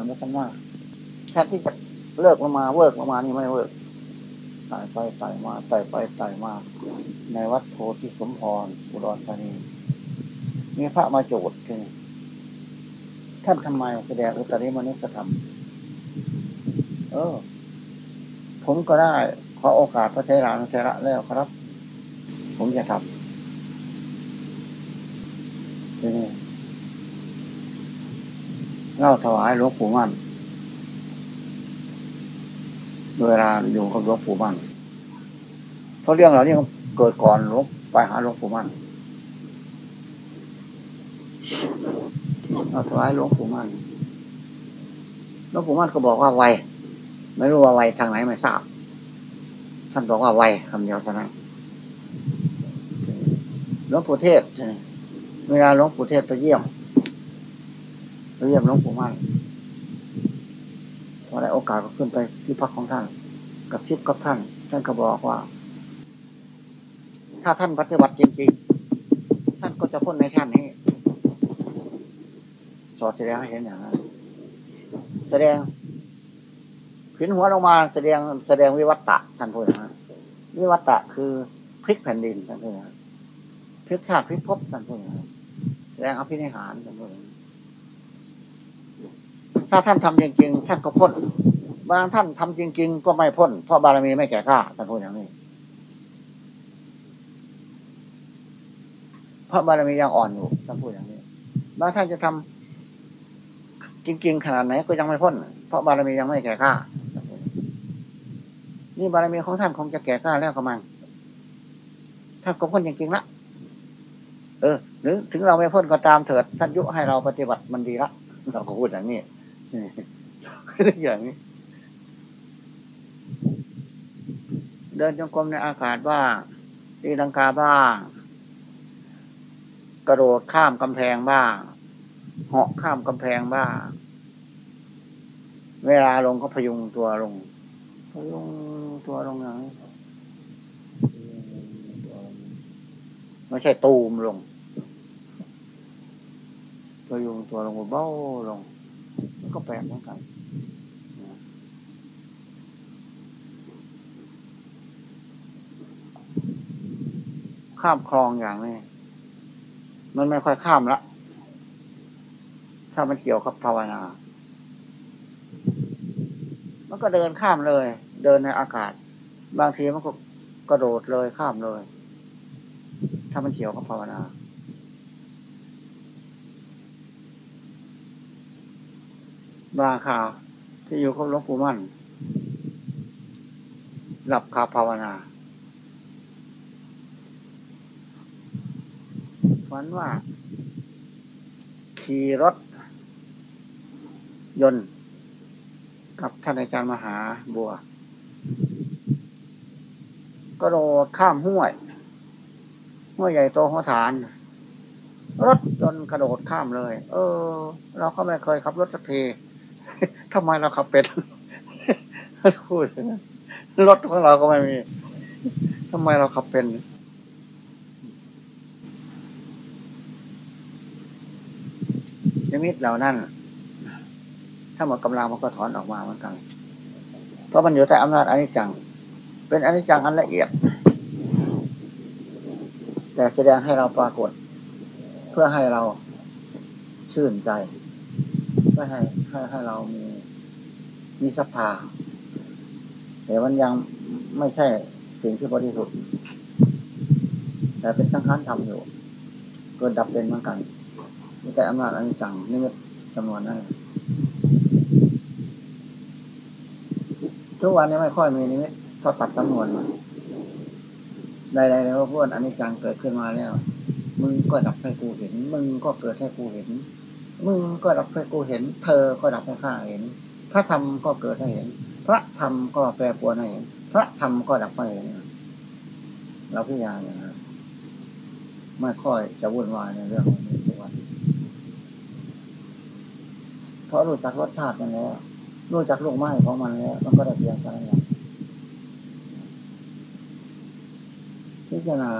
อนไม่ทันมากแค่ที่จะเลิกมามาเวิร์กมานี่ไม่เวิร์กตายไปตายมาตายไปตายมา ในวัดโพธิสมพรอุดรธานีมีพระมาโจทย์คือท่านทำไมแสดงอุตริมนุสธรรม เออ ผมก็ได้ขอโอกาสพระเทรานุเทระแล้วครับ ผมจะทำนี้ เล่าถวายหลวงปู่มั่นเวลาอยู่กับหลวงปู่มั่นเพราะเรื่องเหล่านี้เกิดก่อนหลวงไปหาหลวงปู่มั่นเราถวายหลวงปู่มั่นหลวงปู่มั่นก็บอกว่าไวไม่รู้ว่าไวทางไหนไม่ทราบ ท่านบอกว่าไวคำเดียวเท่านั้นหลวงปู่เทศเวลาหลวงปู่เทศไปเยี่ยม ไปเยี่ยมหลวงปู่มั่นพอได้โอกาสก็ขึ้นไปที่พักของท่าน กับชิปกับท่าน ท่านก็บอกว่า ถ้าท่านปฏิบัติจริงๆ ท่านก็จะพ้นในชาตินี้ สอดแสดงให้เห็นอย่างนั้นแสดงขึ้นหัวลงมาแสดงแสดงวิวัตตะท่านพูดอย่งนั้นวิวัตตะคือพลิกแผ่นดินท่านพูดอย่งนั้นพลิกชาติพลิกภพท่านพูดอย่งนั้นแสดงอภินิหารท่านพูดอย่งนั้น ถ้าท่านทำจริงๆท่านก็พ้นบางท่านทำจริง ๆ ก็ไม่พ้น เพราะบารมีไม่แก่กล้าท่านพูดอย่างนี้ เพราะบารมียังอ่อนอยู่ท่านพูดอย่างนี้บางท่านจะทำจริง ๆ ขนาดไหนก็ยังไม่พ้น เพราะบารมียังไม่แก่กล้านี่บารมีของท่านคงจะแก่กล้าแล้วกระมังท่านก็พ้นจริงๆละเออ หรือถึงเราไม่พ้นก็ตามเถิด ท่านยุให้เราปฏิบัติมันดีละเราก็พูดอย่างนี้ อย่างนี้ เดินจงกรมในอากาศบ้างตีลังกาบ้าง กระโดดข้ามกำแพงบ้างเหาะข้ามกำแพงบ้าง เวลาลงก็พยุงตัวลง พยุงตัวลงอย่างนี้ไม่ใช่ตูมลงพยุงตัวลงเบ้าลง ก็แปลกเหมือนกันข้ามคลองอย่างนี้มันไม่ค่อยข้ามละถ้ามันเกี่ยวกับภาวนา มันก็เดินข้ามเลย เดินในอากาศ บางทีมันก็กระโดดเลยข้ามเลย ถ้ามันเกี่ยวกับภาวนา บางข่าวที่อยู่กับหลวงปู่มั่น หลับคาภาวนาฝันว่า ขี่รถ ยนต์ กับท่านอาจารย์มหาบัว ก็โดดข้ามห้วย ห้วยใหญ่โตหัวฐาน รถยนต์กระโดดข้ามเลย เออ เราก็ไม่เคยขับรถสักที ทำไมเราขับเป็นพูดรถของเราก็ไม่มีทำไมเราขับเป็นนิมิตเหล่านั้น ถ้าหมดกำลังมันก็ถอนออกมาเหมือนกัน เพราะมันอยู่ใต้อำนาจอนิจจัง เป็นอนิจจังอันละเอียด แต่แสดงให้เราปรากฏ เพื่อให้เราชื่นใจ เพื่อให้ให้ให้เรามี มีศรัทธา แต่มันยังไม่ใช่สิ่งที่บริสุทธิ์ แต่เป็นสังขารทำอยู่ เกิดดับเป็นเหมือนกันมีแต่อำนาจอันจจังนิมิตจำนวนนั้นทุกวันนี้ไม่ค่อยมีนิมิตเพราตัดจำนวนมาใดๆเลยว่าพวกอันิจจังเกิดขึ้นมาแล้ว มึงก็ดับให้กูเห็น มึงก็เกิดให้กูเห็น มึงก็ดับให้กูเห็น เธอก็ดับให้ข้าเห็น พระธรรมก็เกิดให้เห็น พระธรรมก็แปรปรวนให้เห็น พระธรรมก็ดับให้เห็นเราพิจารณาไม่ค่อยจะวุ่นวายในเรื่องนี้ทุกวันเพราะรู้จักรสชาติมันแล้วรู้จักลูกไม้ของมันแล้ว มันก็ได้เพียงแค่นั้นพิจารณา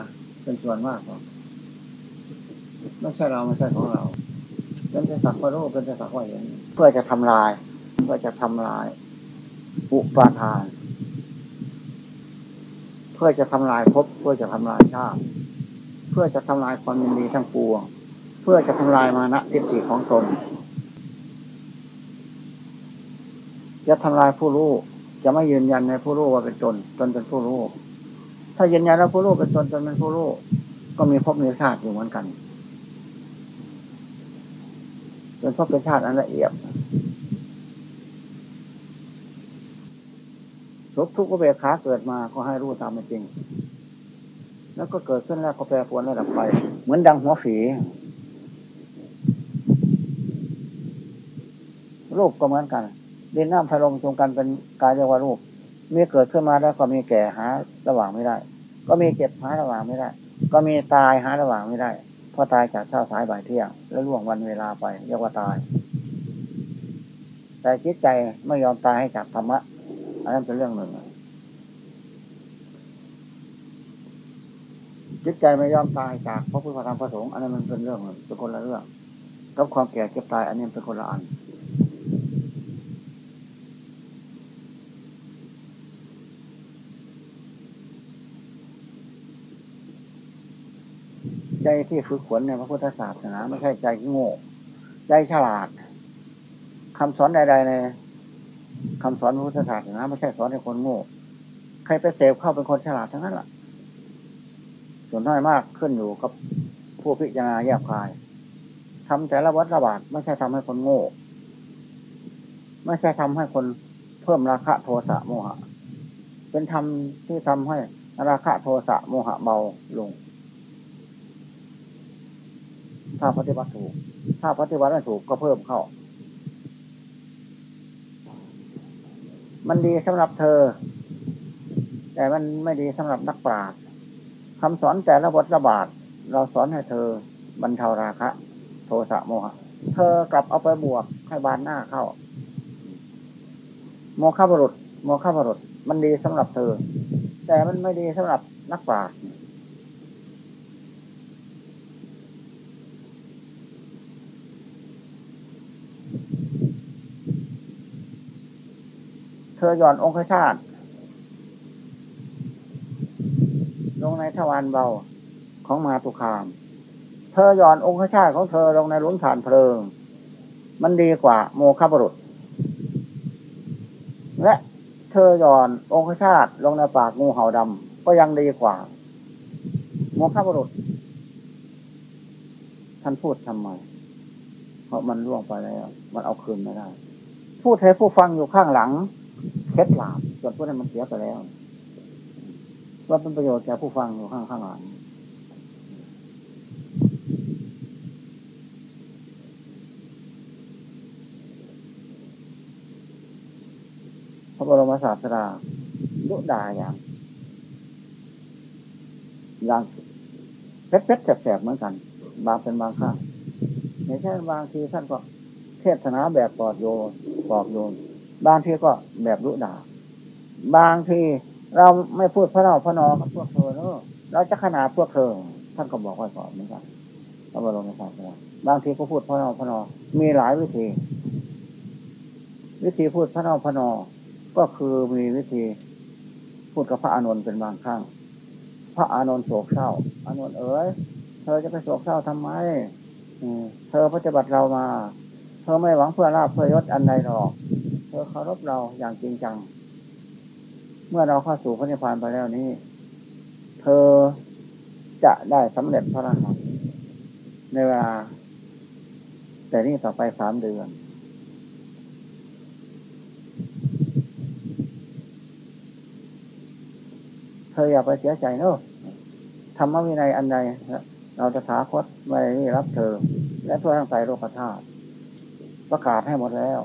เป็นส่วนมากกว่าไม่ใช่เราไม่ใช่ของเราเป็นแต่สักว่ารู้เป็นแต่สักว่าเห็นเพื่อจะทำลาย พื่อจะทำลาย อุปาทาน เพื่อจะทำลายภพเพื่อจะทำลายชาติ เพื่อจะทำลายความยินดีทั้งปวง เพื่อจะทำลายมานะทิฏฐิของตนจะทำลายผู้รู้จะไม่ยืนยันในผู้รู้ว่าเป็นตนตนเป็นผู้รู้ถ้ายืนยันว่าผู้รู้เป็นตนตนเป็นผู้รู้ก็มีภพมีชาติอยู่เหมือนกันเป็นภพเป็นชาติอันละเอียด ทุกทุกเบขาเกิดมาก็ให้รู้ตามเป็นจริง แล้วก็เกิดขึ้นแล้วก็แปรปรวนแล้วดับไป เหมือนดังหัวฝีรูปก็เหมือนกันดินน้ำไฟลมจงกันเป็นกายเรียกว่ารูปมีเกิดขึ้นมาแล้วก็มีแก่หาระหว่างไม่ได้ ก็มีเก็บหาระหว่างไม่ได้ ก็มีตายหาระหว่างไม่ได้พราะตายจากเช้าสายบ่ายเที่ยงแล้วล่วงวันเวลาไป เรียกว่าตาย แต่จิตใจไม่ยอมตายให้จากธรรมะ อันนั้นเป็นเรื่องหนึ่งจิตใจไม่ยอมตายจากพระพุทธธรรมพระสงฆ์อันนั้นมันเป็นเรื่องเป็นคนละเรื่องกับความแก่เก็บตาย อันนี้เป็นคนละอัน ใจที่ฝึกฝนในพระพุทธศาสนาไม่ใช่ใจโง่ ใจฉลาดคำสอนใด ๆ ใน คำสอนพุทธศาสนาไม่ใช่สอนให้คนโง่ ใครไปเสพเข้าเป็นคนฉลาดทั้งนั้นแหละส่วนน้อยมากขึ้นอยู่กับผู้พิจารณาแยบคายทำแต่ละวัดระบาดไม่ใช่ทำให้คนโง่ ไม่ใช่ทำให้คนเพิ่มราคะโทสะโมหะ เป็นธรรมที่ทำให้ราคะโทสะโมหะเบาลง ถ้าปฏิบัติถูก ถ้าปฏิบัติไม่ถูกก็เพิ่มเข้า มันดีสำหรับเธอ แต่มันไม่ดีสำหรับนักปราชญ์คำสอนแต่ละบทระบาดเราสอนให้เธอบรรเทาราคะ โทสะโมหะ เธอกลับเอาไปบวกให้บานหน้าเข้า โมฆะบรุษ โมฆะบรุษ มันดีสำหรับเธอ แต่มันไม่ดีสำหรับนักปราชญ์ เธอหย่อนองคชาติ ลงในทวารเบาของมาตุคาม เธอหย่อนองคชาติของเธอลงในลุมฐานเพลิง มันดีกว่าโมฆะบรุษ และเธอหย่อนองคชาติลงในปากงูเห่าดำก็ยังดีกว่า โมฆะบรุษ ท่านพูดทำไม เพราะมันล่วงไปแล้ว มันเอาคืนไม่ได้พูดให้ผู้ฟังอยู่ข้างหลัง เคล็ดหลาบส่วนพวกนั้นมันเสียไปแล้ว ว่าเป็นประโยชน์แก่ผู้ฟังอยู่ข้างข้างหลังพระบรมศาสดาลุดาอย่างอย่างเพชรเพชรแสบเหมือนกัน บางเป็นบางข้างในเช่นบางทีท่านก็เทศนาแบบปลอดโยนปลอบโยน บางทีก็แบบลุดาบางทีเราไม่พูดพระนอพระนอกับพวกเธอเนอะเราจะขนาดพวกเธอ ท่านก็บอกว่าสอนเหมือนกันพระบรมศาสดาบางทีก็พูดพระนอพระนอ มีหลายวิธี วิธีพูดพระนอพระนอ ก็คือมีวิธี พูดกับพระอานนท์เป็นบางครั้ง พระอานนท์โศกเศร้า อานนท์เอ๋ยเธอจะไปโศกเศร้าทำไมเธอปฏิบัติเรามา เธอไม่หวังเพื่อลาภเพื่อยศอันใดหรอก เธอเคารพเราอย่างจริงจัง เมื่อเราเข้าสู่พระนิพพานไปแล้วนี้ เธอจะได้สำเร็จพระอรหันต์ในเวลา แต่นี่ต่อไปสามเดือน เธออย่าไปเสียใจเนอะธรรมวินัยอันใดเราจะถาคตไม่ได้รับเธอ และทั่วทั้งใจโลกธาตุประกาศให้หมดแล้ว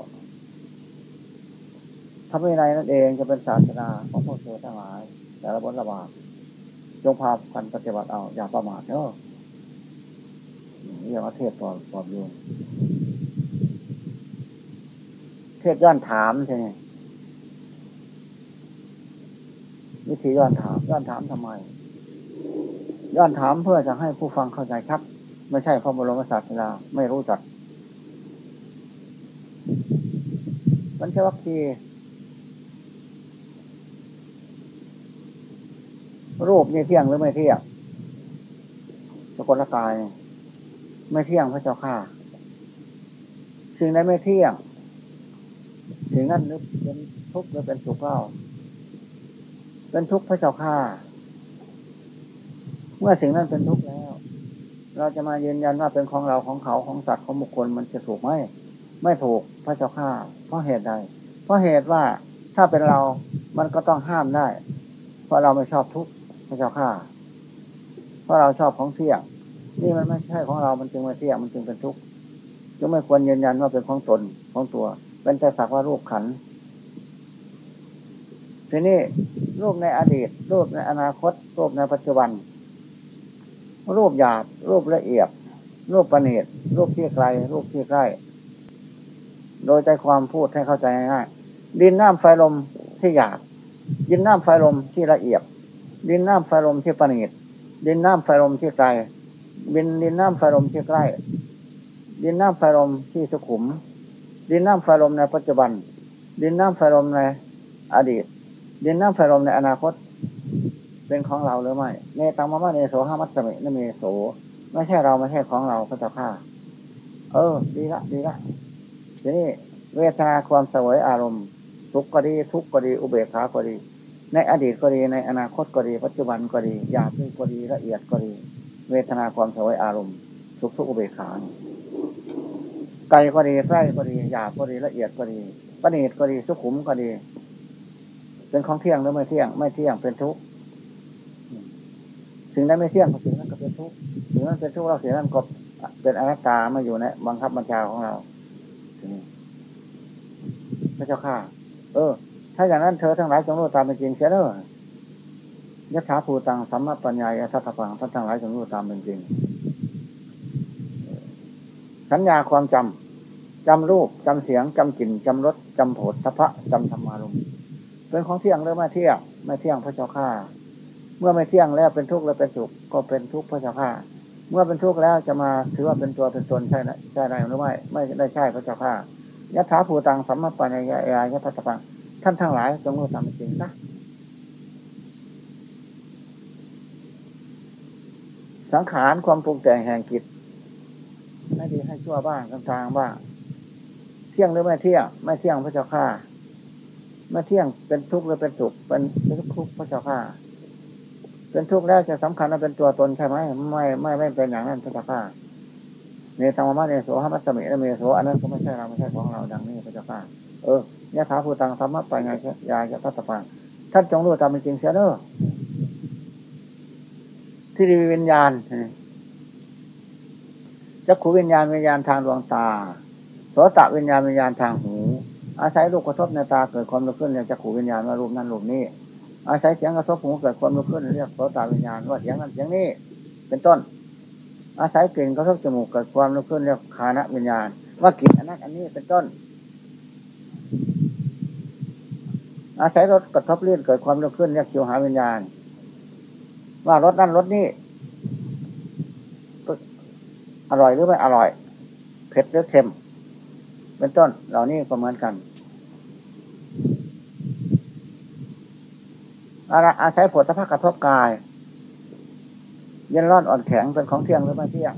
ทำวินัยนั่นเองจะเป็นศาสนาของพวกเธอทั้งหลาย แต่ละบทระบาดจงพาพันปฏิบัติเอาอย่าประมาทเนอะเรียกว่าเทศปลอดปลอดโยนเทศย้อนถามใช่ไหมวิธีย้อนถามย้อนถามทำไมย้อนถามเพื่อจะให้ผู้ฟังเข้าใจครับ ไม่ใช่พระบรมศาสดาไม่รู้จักมันชวัคคี รูปนี่เที่ยงหรือไม่เที่ยงสกุลกาย ไม่เที่ยงพระเจ้าข้าสิ่งใดไม่เที่ยงสิ่งนั้นนึกเป็นทุกข์หรือเป็นสุขเล่าเป็นทุกข์พระเจ้าข้าเมื่อสิ่งนั้นเป็นทุกข์แล้ว เราจะมายืนยันว่าเป็นของเราของเขาของสัตว์ของบุคคลมันจะถูกไหมไม่ถูกพระเจ้าข้าเพราะเหตุใด เพราะเหตุว่าถ้าเป็นเรา มันก็ต้องห้ามได้ เพราะเราไม่ชอบทุกข์ พระเจ้าข้าเพราะเราชอบของเที่ยง นี่มันไม่ใช่ของเรา มันจึงไม่เที่ยง มันจึงเป็นทุกข์จึงไม่ควรยืนยันว่าเป็นของตนของตัว เป็นแต่สักว่ารูปขัน ทีนี้รูปในอดีต รูปในอนาคต รูปในปัจจุบัน รูปหยาบ รูปละเอียด รูปประณีต รูปที่ไกล รูปที่ใกล้ โดยใจความพูดให้เข้าใจง่ายๆดินน้ำไฟลมที่หยาบ ดินน้ำไฟลมที่ละเอียด ดินน้ำไฟลมที่ประณีตดินน้ำไฟลมที่ไกลดินดินน้ำไฟลมที่ใกล้ ดินน้ำไฟลมที่สุขุม ดินน้ำไฟลมในปัจจุบัน ดินน้ำไฟลมในอดีต ดินน้ำไฟลมในอนาคต เป็นของเราหรือไม่เนตังมะมะเนโสห้ามัตสมินเมโสไม่ใช่เราไม่ใช่ของเราพระเจ้าข้าเออ ดีละดีละทีนี้เวทนาความสวยอารมณ์ทุกข์ก็ดี ทุกข์ก็ดี อุเบกขาก็ดี ในอดีตก็ดีในอนาคตก็ดี ปัจจุบันก็ดีหยาบก็ดีละเอียดก็ดี เวทนาความสวยอารมณ์ทุกทุกอุเบกขาไกลก็ดีใกล้ก็ดีหยาบก็ดีละเอียดก็ดีประณีตก็ดีสุขุมก็ดี เป็นของเที่ยงหรือไม่เที่ยง ไม่เที่ยงเป็นทุกข์สิ่งนั้นไม่เที่ยงสิ่งนั้นก็เป็นทุกข์สิ่งนั้นเป็นทุกข์เราสิ่งนั้นก็เป็นอนัตตามาอยู่ในบังคับบัญชาของเราพระเจ้าข้าเออ ถ้าอย่างนั้นเธอทั้งหลายจงรู้ตามเป็นจริงเสียเด้อยะถาภูตังสัมมาปัญญายะทัตถพังท่านทั้งหลายจงรู้ตามเป็นจริง สัญญาความจำจำรูปจำเสียงจำกลิ่นจำรสจำโผฏฐพะจำธรรมารมเป็นของเที่ยงหรือไม่เที่ยงไม่เที่ยงพระเจ้าข้าเมื่อไม่เที่ยงแล้วเป็นทุกข์แล้วเป็นสุขก็เป็นทุกข์พระเจ้าข้าเมื่อเป็นทุกข์แล้วจะมาถือว่าเป็นตัวเป็นตนใช่ไหมใช่ไหมหรือไม่ไม่ได้ใช่พระเจ้าข้ายะถาภูตังสัมมาปัญญายายะทัตถพัง ท่านทั้งหลายจงรู้ตามจริงนะสังขารความปรุงแต่งแห่งกิจให้ดีให้ชั่วบ้างกลางๆบ้างเที่ยงหรือไม่เที่ยง ไม่เที่ยงพระเจ้าข้าไม่เที่ยงเป็นทุกข์หรือเป็นสุขเป็นเป็นทุกข์พระเจ้าข้าเป็นทุกข์แล้วจะสำคัญว่าเป็นตัวตนใช่ไหมไม่ไม่ไม่เป็นอย่างนั้นพระเจ้าข้าเนธรรมะเนโสหัมัสมิเนโสอันนั้นก็ไม่ใช่เราไม่ใช่ของเราดังนี้พระเจ้าข้าเออ ยะถาภูตังธรรมะไปไงยายจะทัตปังท่านจงรู้ตามเป็นจริงเสียเนอที่ดีวิญญาณจักขูวิญญาณวิญญาณทางดวงตาโสตวิญญาณวิญญาณทางหู อาศัยลูกกระทบในตาเกิดความรู้ขึ้นเรียกจักขูวิญญาณว่ารูปนั้นรูปนี้ อาศัยเสียงกระทบหูเกิดความรู้ขึ้นเรียกโสตวิญญาณว่าเสียงนั้นเสียงนี้ เป็นต้น อาศัยกลิ่นกระทบจมูกเกิดความรู้ขึ้นเรียกคานะวิญญาณ ว่ากลิ่นอันนั้นอันนี้เป็นต้น อาศัยรสกระทบเลื่อนเกิดความเรู้ขึ้นเรียกชิวหาวิญญาณ ว่ารสนั้นรสนี้อร่อยหรือไม่อร่อย เผ็ดหรือเค็ม เป็นต้น เหล่านี้ก็เหมือนกันอาศัยผลสภาพกระทบกาย เย็นร้อนอ่อนแข็งเป็นของเที่ยงหรือไม่เที่ยง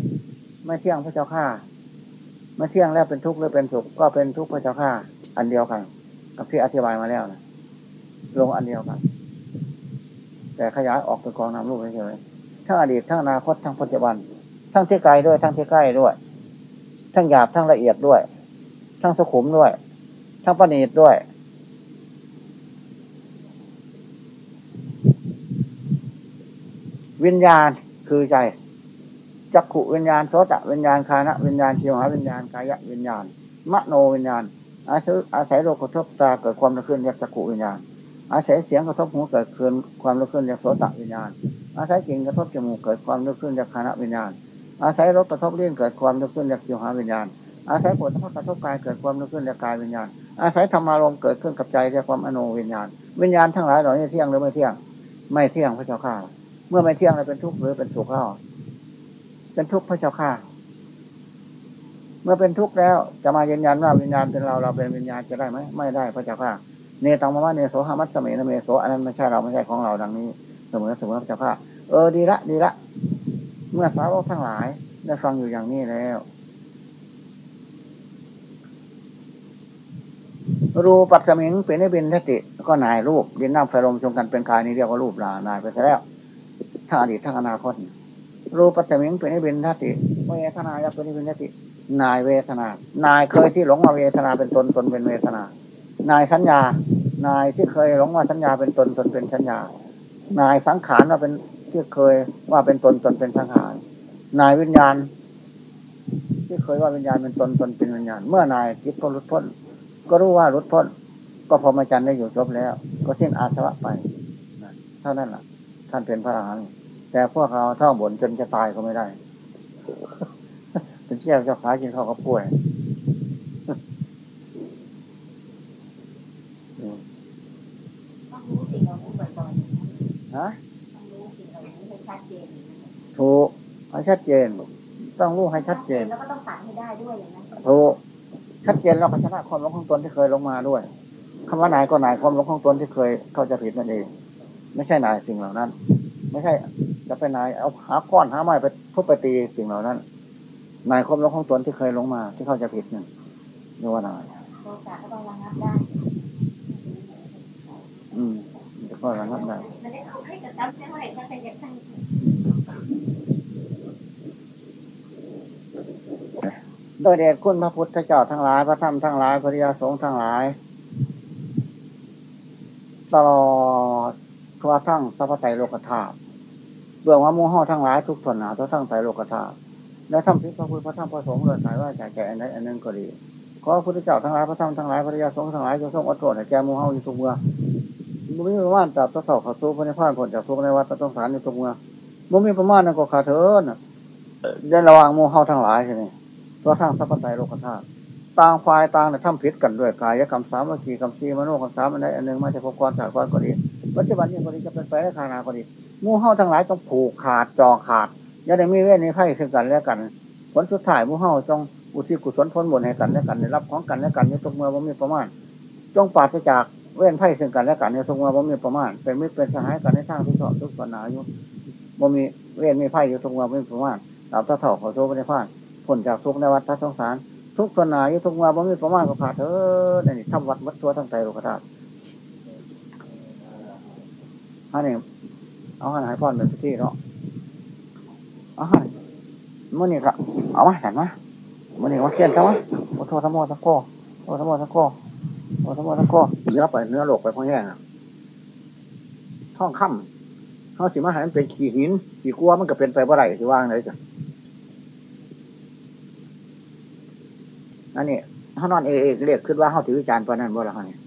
ไม่เที่ยงพระเจ้าข้าไม่เที่ยงแล้วเป็นทุกข์หรือเป็นสุขก็เป็นทุกข์พระเจ้าข้าอันเดียวกันกับที่อธิบายมาแล้วนะ ลงอันเดียวกัน แต่ขยายออกเป็นกองนำรูปเฉยๆทั้งอดีตทั้งอนาคตทั้งปัจจุบัน ทั้งที่ไกลด้วย ทั้งที่ใกล้ด้วย ทั้งหยาบทั้งละเอียดด้วย ทั้งสุขุมด้วย ทั้งประณีตด้วยวิญญาณคือใจ จักขุวิญญาณโสตวิญญาณคานะวิญญาณชิวหาวิญญาณกายะวิญญาณ มโนวิญญาณอาศัยอาศัยโลกกระทบตาเกิดความระขึ้นเรียกจักขุวิญญาณ อาศัยเสียงกระทบหูเกิดเกินความระขึ้นเรียกโสตวิญญาณ อาศัยกลิ่นกระทบจมูกเกิดความระขึ้นเรียกคานะวิญญาณ อาศัยรถกระทบเลี้ยงเกิดความนึกขึ้นเรียกจิวหาวิญญาณ อาศัยผลทั้งกระทบกายเกิดความนึกขึ้นเรียกกายวิญญาณ อาศัยธรรมารมเกิดขึ้นกับใจเรียกความอโนวิญญาณ วิญญาณทั้งหลายเหล่านี้เที่ยงหรือไม่เที่ยง ไม่เที่ยงพระเจ้าข้า เมื่อไม่เที่ยงเลยเป็นทุกข์หรือเป็นสุขเล่าเป็นทุกข์พระเจ้าข้ามมื่อเป็นทุกข์แล้วจะมายืนยันว่าวิญญาณเป็นเราเราเป็นวิญญาณจะได้ไหมไม่ได้พระเจ้าค่ะ เนตังมะมะเนโสหามัตสเมนเมโสอันนั้นไม่ใช่เราไม่ใช่ของเราดังนี้เสมอเสมอพระเจ้าค่ะเออดีละดีละ เมื่อสาวกทั้งหลาย ได้ฟังอยู่อย่างนี้แล้ว รูปัสมิงเป็นให้เป็นทติ ก็นายรูปดินน้ำไฟลมชงกันเป็นกายนี้เรียกว่ารูปลานายไปแล้วทั้งอดีตทั้งอนาคตรูปัสมิงเป็นให้เป็นทติเวทนาจะเป็นให้เป็นทติ นายเวทนา นายเคยที่หลงมาเวทนาเป็นตนตนเป็นเวทนา นายสัญญา นายที่เคยหลงว่าสัญญาเป็นตนตนเป็นสัญญา นายสังขารว่าเป็นที่เคยว่าเป็นตนตนเป็นสังขารนายวิญญาณ ที่เคยว่าวิญญาณเป็นตนตนเป็นวิญญาณ เมื่อนายจิตก็รุดพ้น ก็รู้ว่ารุดพ้น ก็พอมาจันได้อยู่จบแล้ว ก็สิ้นอาสวะไปเท่านั้นแหละท่านเป็นพระอรหันต์แต่พวกเราท่องบนจนจะตายก็ไม่ได้ เป็นเชี่ยวเจ้าขากินข้าก็ป่วย ต้องรู้สิ่งเหล่านี้บ่อยๆฮะต้องรู้สิ่งเหล่านี้ให้ชัดเจนถูกให้ชัดเจนต้องรู้ให้ชัดเจนแล้วก็ต้องตัดให้ได้ด้วยอย่างนั้นถูกชัดเจนเราก็ชนะความหลงของตนที่เคยลงมาด้วยคำว่านายก็นายความหลงของตนที่เคยเข้าจะผิดนั่นเอง ไม่ใช่นายสิ่งเหล่านั้น ไม่ใช่จะเป็นนายเอาหาก้อนหาไม้ไปทุบไปตีสิ่งเหล่านั้นนายความหลงของตนที่เคยลงมา ที่เข้าจะผิดนั่นเรียกว่านายโทสะก็ต้องระงับได้ อืมก็ระงับได้โดยเดชคุณพระพุทธเจ้าทั้งหลาย พระธรรมทั้งหลาย พระริยสงฆ์ทั้งหลาย ตลอดทั่วทั้งสัพพไตโลกธาตุเบื้องว่ามูห่อทั้งหลายทุกส่วนหนาทั่วทั้งไตโลกธาตุและทำที่พระพุทธพระธรรมพระสงฆ์เดินสายว่าแก่แก่อันใดอันหนึ่งก็ดีขอพระพุทธเจ้าทั้งหลายพระธรรมทั้งหลายพระริยสงฆ์ทั้งหลายจะทรงอดทนแก่มูห่ออยู่ทุกเมื่อ บุมีประมาณจับตะเสาขาสู้พระนิพพานผลจากทุกในวัดตะต้องสารอยู่ทุกเมื่อบุมีประมาณนั่นก็ขาเถินเดินระวังมูห่อทั้งหลายใช่ไหมตัวทางสัพพไตโลกธาตุต่างฝ่ายต่างเนี่ยทำผิดกันด้วยกายกรรมสามวิธีกรรมสี่มโนกรรมสามอันใดอันหนึ่งมาจากพบกรสากรก็ดีปัจจุบันนี้ก็ดีจะเป็นไปได้ขานาก็ดีมู่เฮาทั้งหลายต้องผูกขาดจองขาดอย่าได้มีเวทในไพ่คือกันและกัน ผลสุดท้ายมู่เฮาจงอุทิศกุศลพ้นบุญให้กันและกันได้รับของกันและกันในทุกเมื่อว่ามีประมาณ จงปราศจาก เว้นไพ่ซึ่งกันและกันในทุกเมื่อว่มีประมาณเป็นมิตรเป็นสหายกันในทางที่ชอบทุกปัญหาอยู่บ่มีเว้นมีไพ่อยู่ทุกเมื่อว่มีประมาณตามตะเถ่าขอโทษไม่ได้พลาดผลจากทุกในวัดทัศสงสาร ทุกสนาอยู่ทุกว่าบ่มีประมาณก็ขาดเถอะนี่ทำวัดวัดตัวทั้งใจโลกธาตุอันนี้เอาหันหายพอนเป็นที่เนาะเอาหันมื่อนี้ก็เอามาเห็นไหมมื่อนี้ว่าเขียนซะวะโอโทษทั้งหมดทั้งโก้โอทั้งหมดทั้งโก้ พอทั้งหมดทั้งโก้เนื้อไปเนื้อโลกไปพ่อแย่ท่องค่ำเขาสิมาหันเป็นขี้หินขี้กลัวมันก็เป็นไปบ่ไรสิว่างเลยจ้ะอันนี้เขานอนเอเอเรียกขึ้นว่าเขาถือวิจารณ์ปนนั้นบ่ละเขาเนี่ย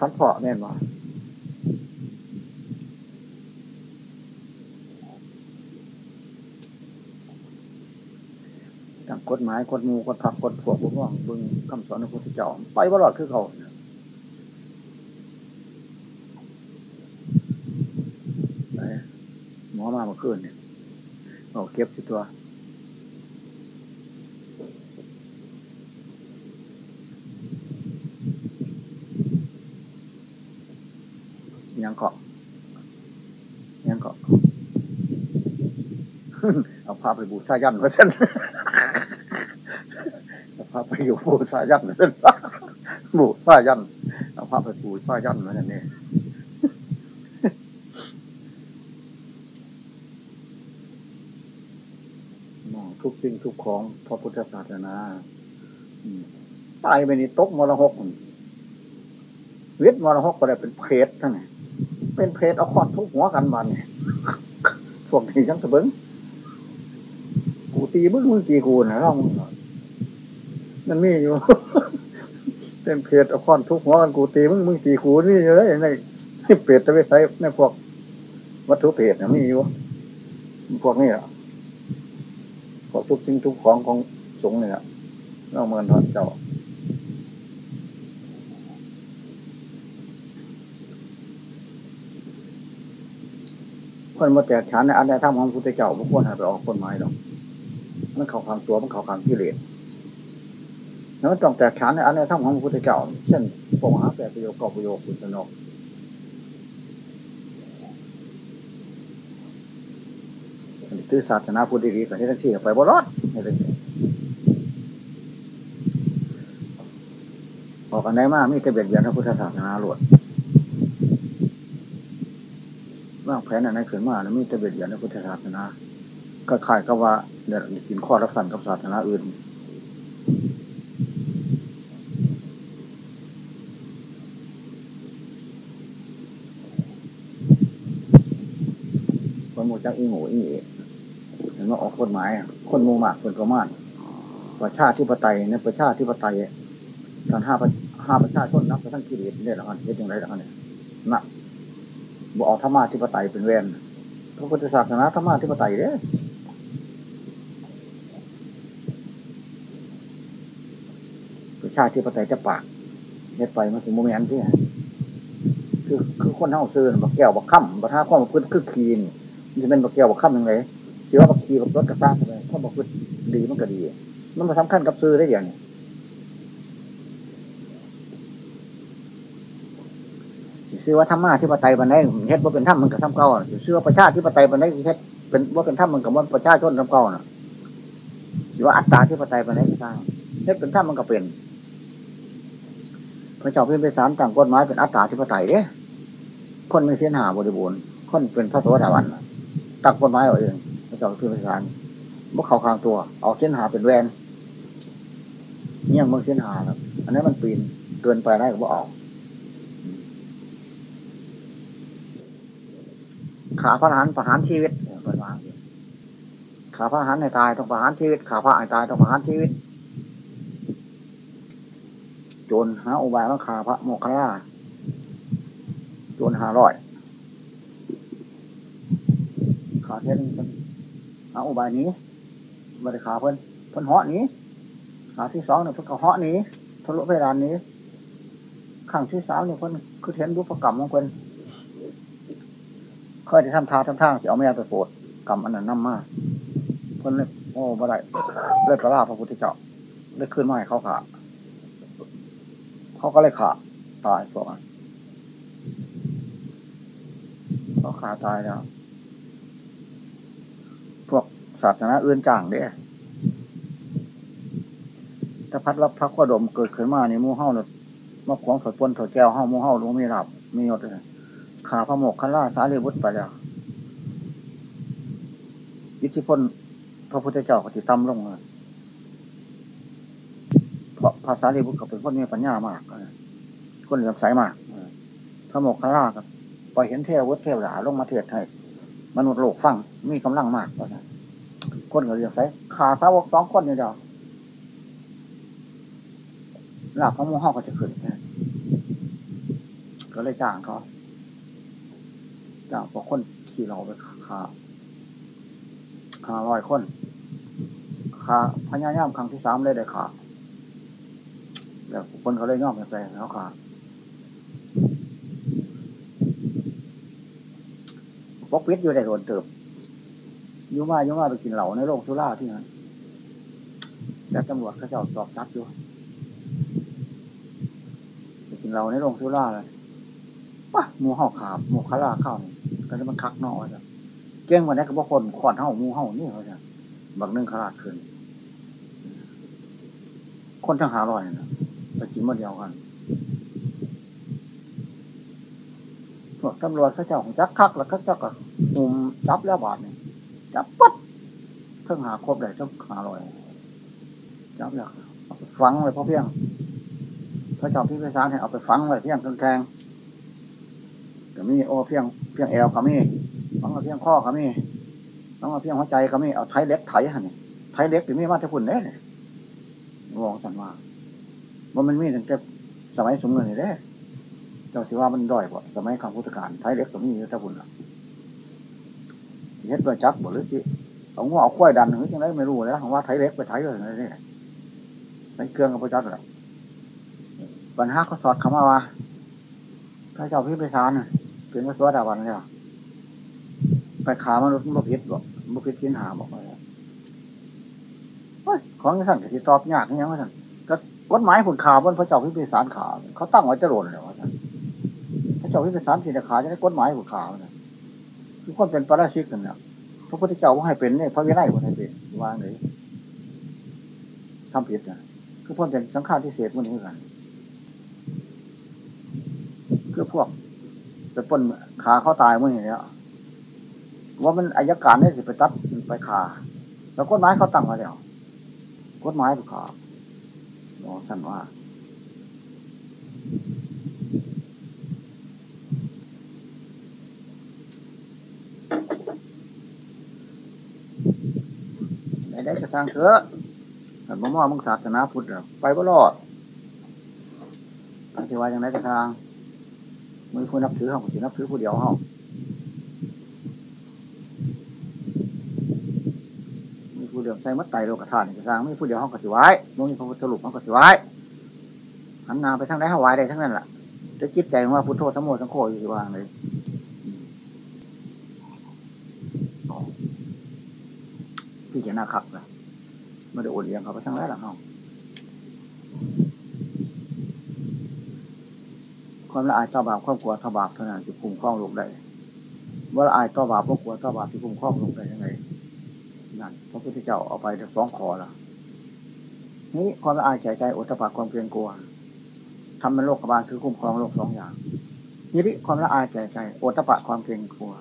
ฟันเพาะแน่นบ่ต่าง กฎหมายกฎมูกฎผักกฎพวกพวกว่างบึงคำสอนของพระพุทธเจ้าไปบ่หลอดคือเขาหมอมาเมื่อคืนเนี่ยเอาเก็บสิตัวยังเกาะยังเกาะเอาพาไปบูชายันเพราะฉะนั้ นเอาพไปอยู่บูชายันนั้นบูชายันเอาพไปบูชายันเพราะฉะนั้นมองทุกสิ่งทุกของพระพุทธศาสนาตายไปนี่ตกมรหกเวทมรหกก็ได้เป็นเพศทั้งนั้นเป็นเพศเอาขอดทุกหัวกันมันเนี่ยพวกนี้ยังสะบึงกูตีมึงมึงตีกูนะร่อง มันมีอยู่เป็นเพศเอาขอดทุกหัวกันกูตีมึงมึงตีกูนี่เยอะในที่เปรตจะไปใช้ในพวก วัตถุเพศนะมีอยู่พวกนี้อะพวกทุกสิ่งทุกของของสงเนี่ยเราเมือนทอดเจ้าคนมาแตกฉานในอันใดทำของพุทธเจ้าบุคคลหายไปออกคนหมายหรอกมันเข้าข้างตัวมันเข้าข้างกิเลส แล้วมันต้องแตกฉานในอันในธรรมของพระพุทธเจ้า เช่นปงหาแปดประโยคก้าประโยคคุณสนกตื้อศาสนาพุทธดีๆกับที่ทั้งที่ไปบ่รอดนี่เลยออกอันไหนมากมีแต่เบียดเบียนพระพุทธศาสนาหลวดว่างแผนอันไหนขึ้นมาแล้วมีแต่เบียดเบียนพระพุทธศาสนา ก็ขายก็ว่าเดี๋ยวกินข้อรักสันกับศาสนาอื่น คนหมู จักอีหมูอีเอกเห็นว่าออกกฎหมายคนมูมากคนประมาณประชาธิปไตยเนี่ยประชาธิปไตยตอนห้าประห้าประชาชนนับไปทั้งกิเลสเนี่ยหรอครับเป็นอย่างไรหรอครับเนี่ยนับบอกเอธรรมาธิปไตยเป็นเวนพระพุทธศาสนาธรรมาธิปไตยเด้ประชาธิปไตยจะปากเน็ดไปมันถึงโมเมนต์ที่คือคือคนเท่าซื้อบักแก้วบักค่ำบักท่าข้อมาพื้นคือคีนมัน จะเป็นบักแก้วบักค่ำยังไงเชื่อว่าบักคีบักรถกระซ่างเลยถ้าบักพื้นดีมันก็ดี มันมาสำคัญกับซื้อได้อย่างนี้ซื้อว่าธรรมะที่ปไตยบันไดเฮ็ดว่าเป็นธรรมมันกับธรรมเก่าซื้อว่าประชาที่ปไตยบันไดเฮ็ดเป็นว่าเป็นธรรมมันกับว่าประชาชนธรรมเก่าน่ะหรือว่าอัตตาที่ปไตยบันไดสร้างเฮ็ดเป็นธรรมมันก็เป็นพระเจ้าพิมพิสารต่างกฎหมายเป็นอัตตาที่ปไตยเด้คนไม่เสียหาบริบูรณ์คนเป็นพระโสดาบัน ตั้งกฎหมายเอาเองพระเจ้าพิมพิสารบ่เขาคางตัว เอาเส้นหาเป็นแวนเนี่ยมึงเส้นหาครับอันนี้มันปีนเกินไปได้ก็บ่ออกขาพระหารประหารชีวิตเป็นว่าขาพระหารให้ตายต้องประหารชีวิต ขาพระให้ตายต้องประหารชีวิตโจรหาอุบายมาขาพระโมคคัลลาโจรหาร้อย ขาเท่นหาอุบายนี้บริขาเพิ่นเพิ่นเหาะนี้ขาที่สองเนี่ยเพิ่นก็เหาะนี้ทะลุเพดานนี้ข้างที่สามเนี่ยเพิ่นคือเห็นรูปกรรมของเพิ่นเคยจะทำทาทำทางจะเอาแม่ไปโปรดกรรมอันนั้นน้ำมาเพิ่นเลยโอ้บ่ได้เลยประลาพระพุทธเจ้าเลยขึ้นมาให้เขาขาเขาก็เลยขาตายพวกนั้นเขาขาตายแล้ว ศาสนาอื่นจ้างเด้ถ้าพัดรับพักว่าดมเกิดขึ้นมาในมูเฮ้าเนี่ยมาขวางถอดปนถอดแก้วเฮ้ามูเฮ้ารู้ไม่หลับ มีหยดเลยขาพระโมกขันล่าสารีบุตรไปแล้วอิทธิพลพระพุทธเจ้าก็ติดตั้มลงเลยเพราะภาษาลีบุตรเขาเป็นคนมีปัญญามากคนเหลี่ยมใสมากพระโมกขันล่ากับปล่อยเห็นเทววุฒิเทวดาลงมาเทียดให้มนุษย์โลกฟังมีกำลังมากกว่านั้น คนก็เรียกใส่ขาสาวกสองคนนี่เดียวหลักของมูห้อก็จะขึ้นก็เลยจ้างเขาจ้างพวกคนขี่เราไปขาขาลอยคนขาพญายามครั้งที่สามเลยได้ขาแล้วคนเขาเลยย่อมไปแล้วขาปกปิดอยู่ในโดนเติบ ยุ่มายุ่มาไปกินเหล่าในโรงสุราที่นั้นแล้วตำรวจเขาจะสอบจับอยู่ไปกินเหล่าในโรงสุราเลยว้ามูเห่าขาบมูคาราเข้านี่ก็จะมันคักนอกจ้ะเก้งวันนี้ก็บอกคนขอนเห่ามูเห่านี่เขาจะบักนึ่งขลาดขึ้นคนทั้งหาลอยนะไปกินมาเดียวกันพวกตำรวจเขาเจ้าของจักคักแล้วเขาเจ้าก็มุมจับแล้วบาดนี่ จับปั๊บเครื่องหาครบเลยต้องหาลอยจับแล้วฝังไว้เพราะเพียงพระเจ้าพิพิธานให้เอาไปฝังไว้เพียงกลางแกงก็มีโอเพียงเพียงแอลก็มีฝังเอาเพียงข้อก็มีฝังเอาเพียงหัวใจก็มีเอาไทยเล็กไทยฮะนี่ไทยเล็กถึงมีมาที่พุ่นเด้เนี่ยมองสันว่าว่ามันมีตั้งแต่สมัยสมเงินเด้เจ้าสิว่ามันด้อยกว่าสมัยคำพุทธการไทยเล็กก็มีอยู่ที่พุ่นละ เฮ็ดด้วยจักบ่หรือสิเอาง้อเอาควายดันหรือจังไรไม่รู้แล้วว่าไทยเล็กไปไทยเลยนี่ในเครื่องกับพระเจ้าแล้วปัญหาเขาสอดคำว่าว่าพระเจ้าพิพิธานเป็นพระสวัสดิวันเนี่ยไปขามนุษย์บุพิษบอกบุพิษกินหาบอกว่าของที่สั่นก็สิตอบยากนี่ยังว่าสั่นก็กฎหมายผลข่าวบนพระเจ้าพิพิสารขาเขาตั้งไว้จะโดนเลยว่าสั่นพระเจ้าพิพิสารสีขาจะได้กฎหมายผลข่าวนะ คือคนเป็นปราชิกกันนะพระพุทธเจ้าว่าให้เป็นเนี่ยพระวินัยว่าให้เป็นวางเลยทำผิดนะคือพ้นเป็นสังฆาทิเศษมันนี้กันคือพวกไปป้นขาเขาตายมื่อนี้เนี่ยว่ามันอายการได้สิไปตัดไปขาแล้วกฎหมายเขาตั้งมาแล้วกฎหมายไปขาหมอสันว่า ทางเถอะแต่บ่มอมึงศาสนาพุทธอไปบ่รอดอธิวาอย่างไรกระทางมือผู้นับถือเขาสินับถือผู้เดียวเขามีผู้เดียวใส่มัดไตโลกธาตุกระทางมีผู้เดียวเขาก็สิไว้มมีพระพุทธรูปเขาก็สิไว้หันนาไปทางไหนเขาไว้ได้ทั้งนั้นแหละจะคิดใจว่าพุทโธสมโภสังโฆอยู่ที่วางเลยพี่จะน่าขับเลย ไม่ได้อดเลี้ยงเขาไปทั้งนั้นหรอกเขาความละอายต่อบาปความกลัวต่อบาปเท่านั้นจะคุ้มครองลูกได้ว่าละอายต่อบาปความกลัวต่อบาปที่คุ้มครองลูกได้ยังไงนั่นพระพุทธเจ้าเอาไปทั้งสองคอละนี่ความละอายใจใจอดตบาความเกรงกลัวทำเป็นโลกบาลคือคุ้มครองโลกสองอย่างนี่ดิความละอายใจใจอดตบะความเกรงกลัว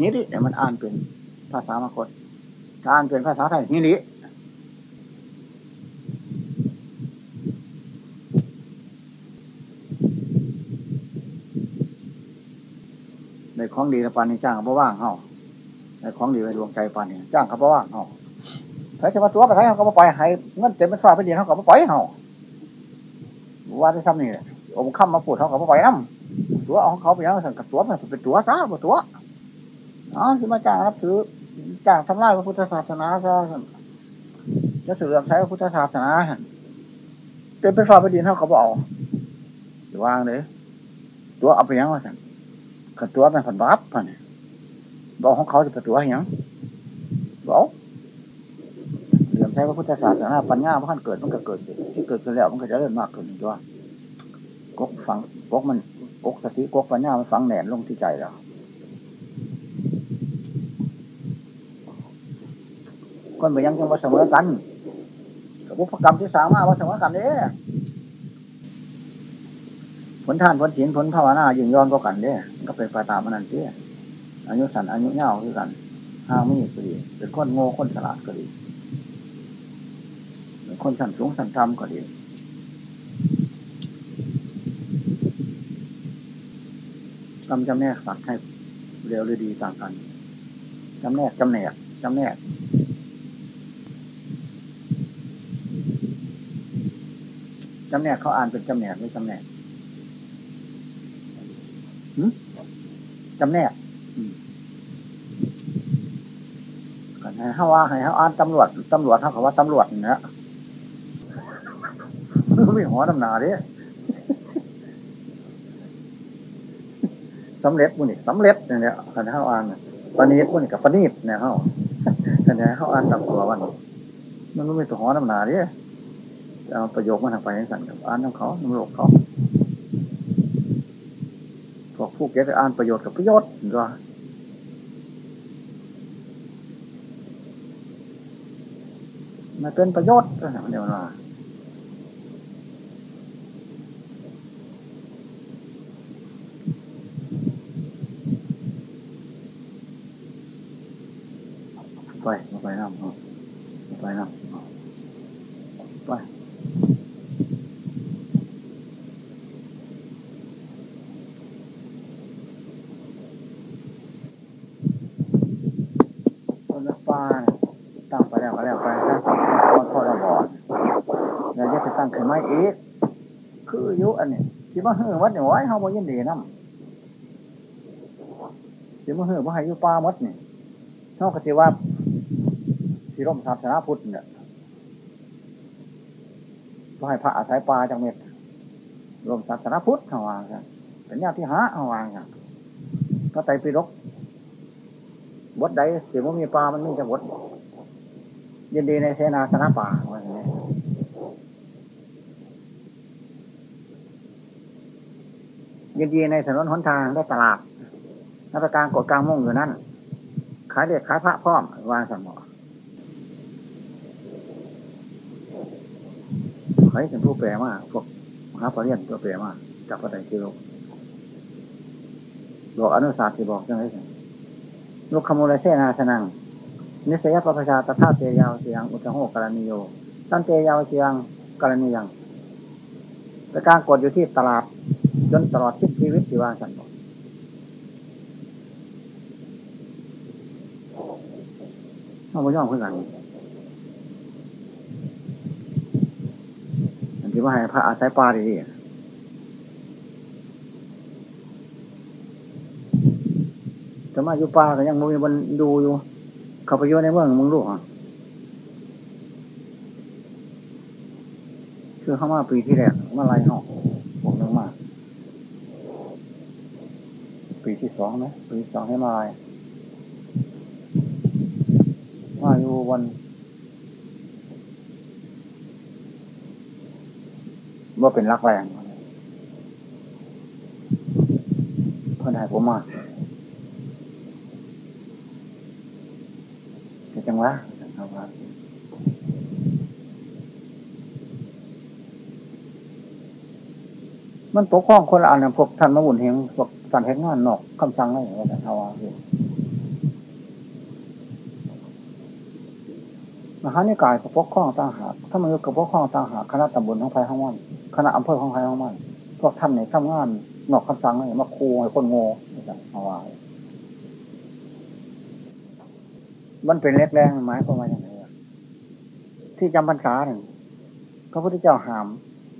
นี่ดิแต่มันอ่านเป็นภาษามคตถ้า อ่านเป็นภาษาไทยนี่ดิในของดีละปานนี้จ้างเขาบ่ว่างเฮาในของดีในดวงใจปานนี้จ้างเขาบ่ว่างเฮาใครจะมาตัวไปใครเขาก็บ่ปล่อยให้เงินเต็มเป็นฟ้าเป็นดินเขาก็บ่ปล่อยเฮาว่าได้ซ้ำนี่อมค่ำมาพูดเขาก็บ่ปล่อยน้ำตัวเอาของเขาไปยังสั่งกับตัวมันเป็นตัวซะบ่ตัวอ๋อที่มาจ้างรับถือ จ้างทำลายพระพุทธศาสนาซะจะสืบใช้พระพุทธศาสนาเป็นไปฟ้าไปดินเท่าเขาบอกหรือวางเลยตัวเอาไปยังว่าสั่งกับตัวเป็นผลบาปป่ะเนี่ยบอกของเขาจะเป็นตัวยังบอกเรื่องใช้พระพุทธศาสนาปัญญาพระท่านเกิดมันก็เกิดที่เกิดขึ้นแล้วมันก็จะเริ่มมากขึ้นตัวกกฝังกกมันกกสติกกปัญญามันฝังแหนลงที่ใจแล้ว คนไปยังจังว่าเสมอกันกับบุพกรรมที่สามารถว่าเสมอกันเด้ผลทานผลศีลผลภาวนายิงย้อนก็กันเด้ก็เป็นไปตามมันนั่นเด้อายุสันอายุเงาคือกันห้างมีก็ดีเป็นคนโง่คนฉลาดก็ดีเป็นคนสันสูงสันต่ำก็ดีกำจำแนกสัตว์ให้เร็วหรือดีต่างกันจำแนกจำแนกจำแนก จำแนกเขาอ่านเป็นจำแนกหรือจำแนกจำแนกกันให้เขาว่าให้เขาอ่านตำรวจตำรวจเขาเขาว่าตำรวจเนี่ยไม่หัวตำนาดิสำเร็จบุนี่สำเร็จเนี่ยคันเขาอ่านปณีตบุนี่กับปณีตเนี่ยเขาคันนี้เขาอ่านตำตัววันมันไม่ตัวหัวตำนาดิ เอาประโยคมาทางไปให้สั่นกับอ่านของเขาน้ำโลกเขาพวกผู้เก็ตอ่านประโยชน์กับประโยชน์ก็มันเป็นประโยชน์ก็เดี๋ยวมาไปมาไปน้ำมาไปน้ำไป คนละป้าตั้งไปแล้วก็แล้วไปถ้าตอนพ่อเราบอดแล้วจะไปตั้งขึ้นมาอีกคืออายุอันนี้ที่ มาเฮือวัดเนี่ยไว้เฮาบ่ยินดีน้ำที่มาเฮือบ่ให้อยู่ป่าหมดนี่เฮาก็สิว่าที่ร่มศาสนาพุทธเนี่ยบ่ให้พระอาศัยป่าจังเม็ดร่มศาสนาพุทธเฮาวางกันเป็นแนวที่หาเฮาวางกันก็ไตรปิฎกบทใดเสียว่ามีปลามันมีแต่บทยินดีในเสนาสนะป่าว่าอย่างนี้ ยินดีในถนนหนทางได้ตลาดนักการกดกลางมุ่งอยู่นั่น ขายเด็กขายพระพร้อมวางสมอใครเป็นผู้แปลมากพวกมหาปรริญญาตัวแปลมากจากพระไตรปิฎกบอกอนุสาสตร์ที่บอกยังไงลูกขโมยเสนาสนัง นิสยปปชาตถาเตยาวเสียง อุตโหกรณีโยตันเตยาวเสียงกรณียังแต่การกดอยู่ที่ตลาด จนตลอดชีวิตที่วาสันบอกเขาไม่ยอมเพื่อนกันอันที่ว่าให้พระอาศัยปลาดีๆจะมาอยู่ป่าก็ยังมีมันดูอยู่ เขาไปอยู่ในเมืองมึงรู้อะคือเข้ามาปีที่แรกมาไล่หอมลงมา ปี ที่สองไหมปีสองให้มาไล่มาอยู่วันว่าเป็นรักแรงเพื่อนให้ผมมาจะจังวะมันปกครองคนละอันนะพวกท่านมาบุญเฮงพวก การเฮ็ดงานนอกคำสั่งอะไรอย่างเงี้ยเอาว่ามหานิกายกับปกครองต่างหากถ้ามันอยู่กับปกครองต่างหากคณะตำบลของไทยของมันคณะอำเภอของไทยของมันพวกท่านเนี่ยทำงานนอกคำสั่งอะไรมาคูให้คนโง่เอาวามันเป็นเล็กแรงหมายความว่าอย่างไรที่จำพรรษาหนึ่งพระพุทธเจ้าห้าม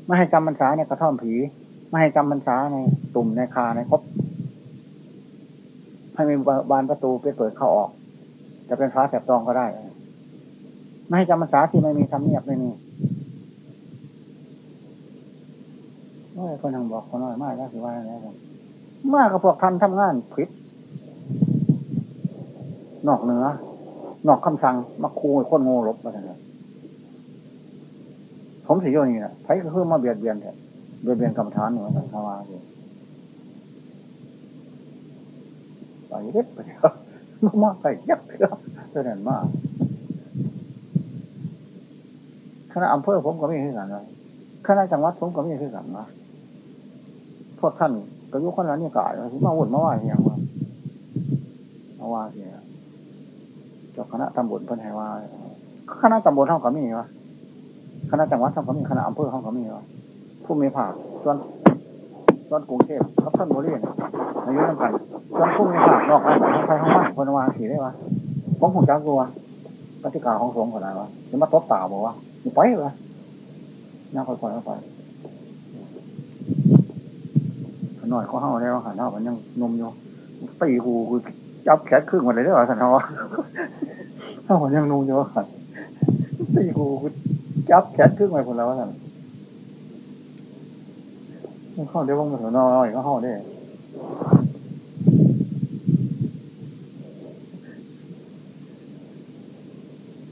ไม่ให้จำพรรษาในกระท่อมผี ไม่ให้จำพรรษาในตุ่มในคาในคบให้มีบานประตูเปิดเปิดเข้าออก จะเป็นฟ้าแสบตองก็ได้ ไม่ให้จำพรรษาที่ไม่มีทำเนียบไม่มีน้ยคนทางบอกคนน้อยมากแล้วคือว่าอะไรครับมากกับพวกท่านทำงานผิดนอกเหนือนอกคำสั่งมาคูให้คนโง่ลบมาทั้งนั้นผมสิโยนี่แหละใครก็คือมาเบียดเบียนแท้เบี ยดยเบียนกรรมฐานเหมือนกันทว่าอยู่ไปเด็ดไปเถอะมากไปยักเถอะเท่านั้นมากคณะอำเภอผมก็ไม่ใช่กันนะคณะจังหวัดผมก็ไม่ใช่กันนะพวกท่านก็ยุคนนั้นนี่กายมาวุ่นมาว่าอย่างว่ามาว่าอย่างเจ้าคณะตำบลพิ่นให้ว่าคณะตำบลเท่ากับมีวะคณะจังหวัดเท่ากับมีคณะอำเภอเท่ากับมีวะ ผู้มีภาคส่วนส่วนกรุงเทพครับท่านโมเรียนอายุน้ำกันส่วนผู้มีภาคนอกบ้านของใครของบ้านคนวางสีได้วะผมผูกจ้างตัวปฏิกาของสงฆ์คนไหนวะจะมาตบตาบอกว่าไปวะน่าค่อยๆเข้าไปหน่อยเขาเห่าได้ว่าขันเท่ามันยังนมอยู่ตีหูคือจับแขนครึ่งหมดเลยได้หรอสันเท่าถ้าผมยังนุ่งอยู่ขันตีหูคือจับแขนครึ่งไปคนแล้วสัน เข้าได้บ้างมันน้อยก็เข้าได้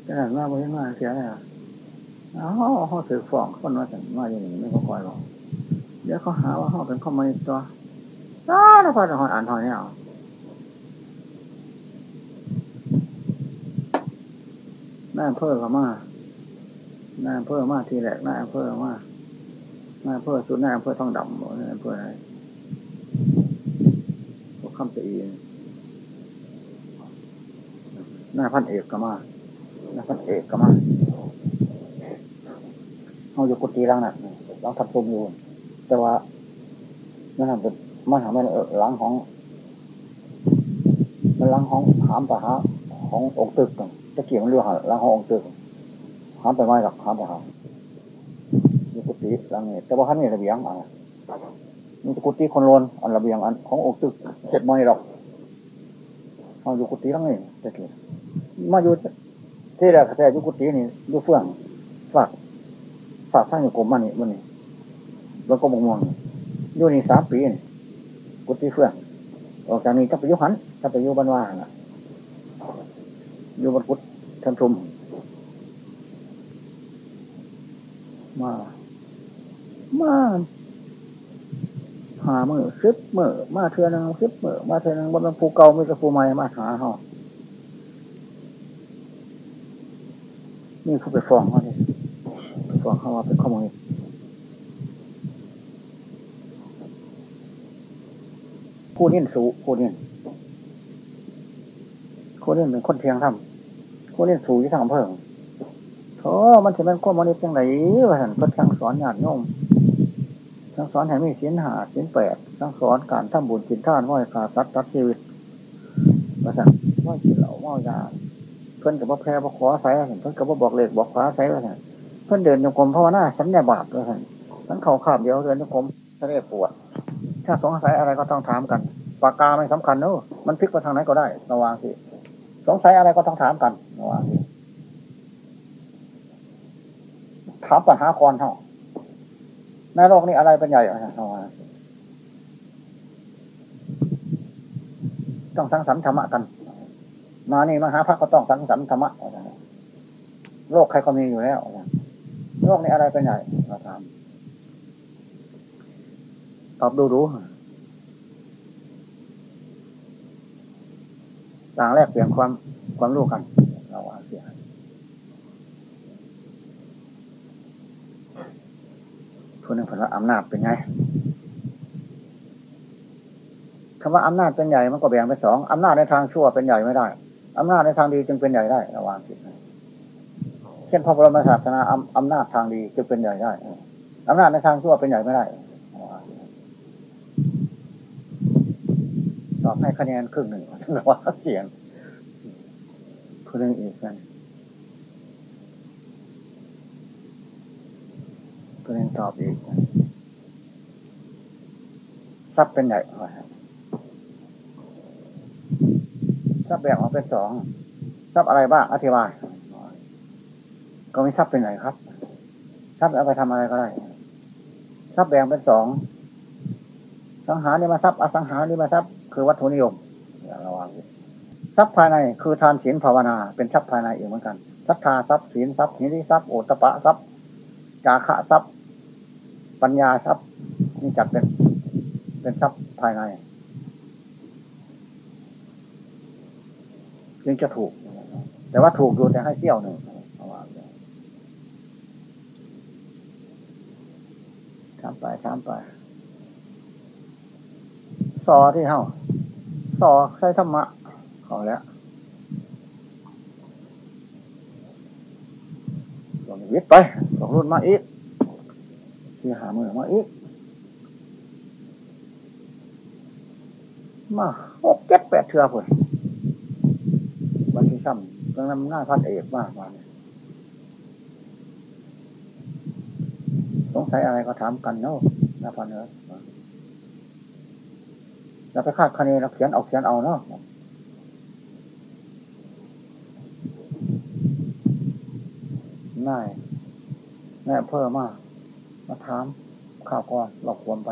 ขนาดว่าไม่มาเสียเลยอะอ้าวเขาถือฟองคนว่าสันมาอย่างนี้ไม่ก็คอยหรอกเดี๋ยวเขาหาว่าเขาเป็นข้อมูลตัวน้าเราพอจะอ่านทอยนี่เอหน้าเพิ่อก็มาหน้าเพิ่อมาทีแรกหน้าเพิ่อมา หน้าเพิ่อสุดหน้าเพิ่อต้องดำหน้าเพิ่ออะไรพวกคำตีหน้าพันเอกก็มาหน้าพันเอกก็มาเขาอยู่กุฏิร่างหนักเราทับตุมอยู่ แต่ว่ามันทำเป็นมันทำเป็นหลังของมันหลังของหามไปหาขององค์ตึกตะเกียบมันเรือหาหลังขององค์ตึกหามไปไม่หรอกหามไปหาม กุฏิหลังนี้แต่ว่าท่านมีระเบียงอะมีกุฏิคนโลนอันระเบียงอันขององค์ตึกเสร็จไม่หรอกเอาอยู่กุฏิหลังนี้ตะเกีมาอยู่ที่แรกแต่อยู่กุฏินี่อยู่เฟื่องฝากฝากสร้างอยู่กรมมันนี่มันนี่แล้วก็มองมองอยู่นี่สามปีนี่กุฏิเฟื่องออกจากนี้ก็ไปยุหันก็ไปยุบันว่าอยู่บนกุฏท่านชุมมา มาหาเมื่อซึบมือมาเทือนึงซึบมือมาเทือนึงบนภูเก่ามีกับภูใหม่มาหาเขานี่เขาไปฟ้องเขาเนี่ยไปฟ้องเขาว่าเป็นข้อมูลผู้นิ่นสูผู้นิ่นผู้นิ่นเป็นคนเทียงทำผู้นิ่นสูที่ทางเพิ่งโอ้มันจะเป็นข้อมูลยังไงวะท่านก็ช่างสอนญาติโยม ช่างสอนให้มีศีลหาศีลแปดช่างสอนการทำบุญกินท่านว่าขาดตัดตัดชีวิตวะท่านว่ากินเหล้าเมายาเพิ่นกับว่าแพ้ว่าขอใส่เพิ่นกับว่าบอกเลขบอกฟ้าใส่วะท่านเพิ่นเดินโยกรมภาวนาสัญญาบาปวะท่านทั้งเข่าขาบเดียวเดินโยกรมทะเลปวด ถ้าสงสัยอะไรก็ต้องถามกัน ปากกาไม่สำคัญเนอะมันพลิกไปทางไหนก็ได้ระวังสิสงสัยอะไรก็ต้องถามกันระวังสิถามปัญหาคอนเท่า ในโลกนี้อะไรเป็นใหญ่ต้องสังสรรค์ธรรมะกัน มานี่มหาพระก็ต้องสังสรรค์ธรรมะโลกใครก็มีอยู่แล้วโลกนี้อะไรเป็นใหญ่เราถามตอบดูรู้ต่างแลกเปลี่ยนความความรู้กัน เราว่าเสีย คนหนึ่งผลว่าอำนาจเป็นไงคำว่าอำนาจเป็นใหญ่มันก็แบ่งเป็นสองอำนาจในทางชั่วเป็นใหญ่ไม่ได้อำนาจในทางดีจึงเป็นใหญ่ได้ระวังสิเช่นพระบรมศาสนาอำนาจทางดีจึงเป็นใหญ่ได้อำนาจในทางชั่วเป็นใหญ่ไม่ได้ตอบให้คะแนนครึ่งหนึ่งระว่าเสียงคนหนึ่งอีกกัน คนหนึ่งตอบอีกทรัพย์เป็นใหญ่ทรัพย์แบ่งออกเป็นสองทรัพย์อะไรบ้างอธิบาย ก็มีทรัพย์เป็นไหนครับทรัพย์เอาไปทำอะไรก็ได้ทรัพย์แบ่งเป็นสองสังหาริมทรัพย์อสังหาริมทรัพย์คือวัตถุนิยมระวังทรัพย์ภายในคือทานศีลภาวนา เป็นทรัพย์ภายในอีกเหมือนกันศรัทธาทรัพย์ศีลทรัพย์หิริทรัพย์โอตปะทรัพย์จาคะทรัพย์ ปัญญาทรัพย์นี่จัดเป็น เป็นทรัพย์ภายในจึงจะถูก แต่ว่าถูกดูแต่ให้เที่ยวหนึ่งทำไปทำไปสอที่เท่าสอใช้ธรรมะขอแล้วลงวิทย์ไปลองรุ่นมาอีก ที่หามือมาอีกมาหกเจ็ดแปดเทือผลวันที่ซ้ำกำลังหน้าพันเอกมากมาเนี่ยสงสัยอะไรก็ถามกันเนาะหน้าพันเนอะเราไปคาดคะเนเราเขียนเอาเขียนเอาเนาะน่ายแน่เพิ่มมาก มาถามข้าวก่อนหลอกควมไป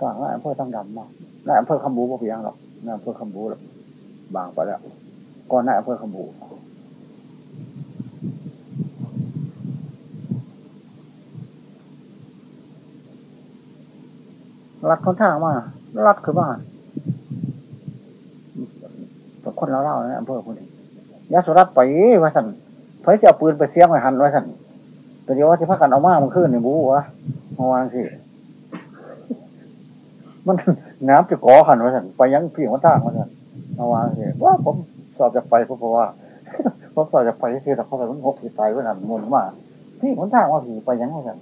ฝากนายอำเภอตั้งดำมากนายอำเภอคำบูบ่เพียงหรอกนายอำเภอคำบูหรอกบางไปแล้วก่อนนายอำเภอคำบูรัดคนทางมารัดคือบ้านคนเราเล่านะอำเภอคนนี้ยาสุรัตไปว่าสันเพื่อจะเอาปืนไปเสียงไปหันว่าสัน แต่เดี๋ยวว่าจะพักกันเอามามันขึ้นในบูวะมาวางสิมันน้ำจะก่อหันว่าสั่นไปยังพี่คนทางว่าสั่นมาวางสิว่าผมสอบจะไปเพราะว่าผมสอบจะไปที่แต่เขาไปมันหกผีตายว่าสันมนมาพี่คนทางว่าผีไปยังว่าสั่น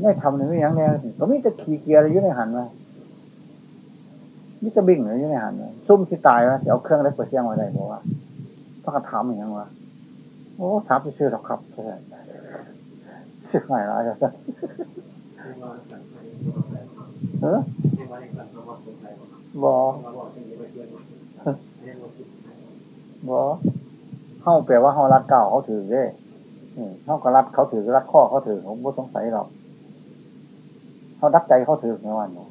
ไม่ทำเลยไม่ยังแน่ก็ไม่จะขี่เกียร์อะไรยุ่ในหันมานี่จะบิ่งเลยยุ่ในหันซุ่มที่ตายวะจะเอาเครื่องเล็กไปเสี่ยงไว้ได้เพราะว่าพระกระถามอย่างวะ โอ้ถามไปซื้อหรอกครับใช่ซื้อไงล่ะอาจ๊ะเออบอบอเข้าแปลว่าเขารัดเก่าเขาถือเด้เขาก็รัดเขาถือรัดข้อเขาถือผมไม่สงสัยหรอกเขาดักใจเขาถือในวันนี้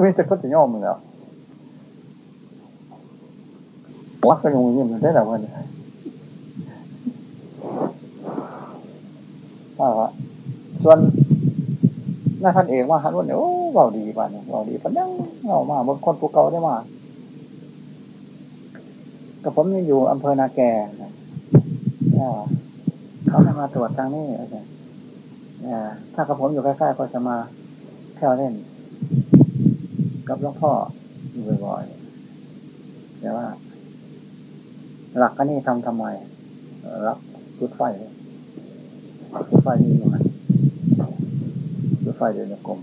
ไม่จะเขาจะย่อมมึงแล้ววักกระยงยิ้มได้แต่วันนี้ ส่วนน้าท่านเองว่าฮันวันเนี่ยโอ้เบาดีป่ะเนี่ยเบาดีป่ะยังเบามาบนคนภูเขาได้มากับผมยังอยู่อำเภอนาแก่เขาจะมาตรวจทางนี้ยถ้ากับผมอยู่ใกล้ๆก็จะมาเที่ยวเล่น กับหลวงพ่ออยู่บ่อยๆแต่ว่า หลักก็นี่ทำทำไมรับจุดไฟ จุดไฟนี่อยู่ไหนจุดไฟเดินกลม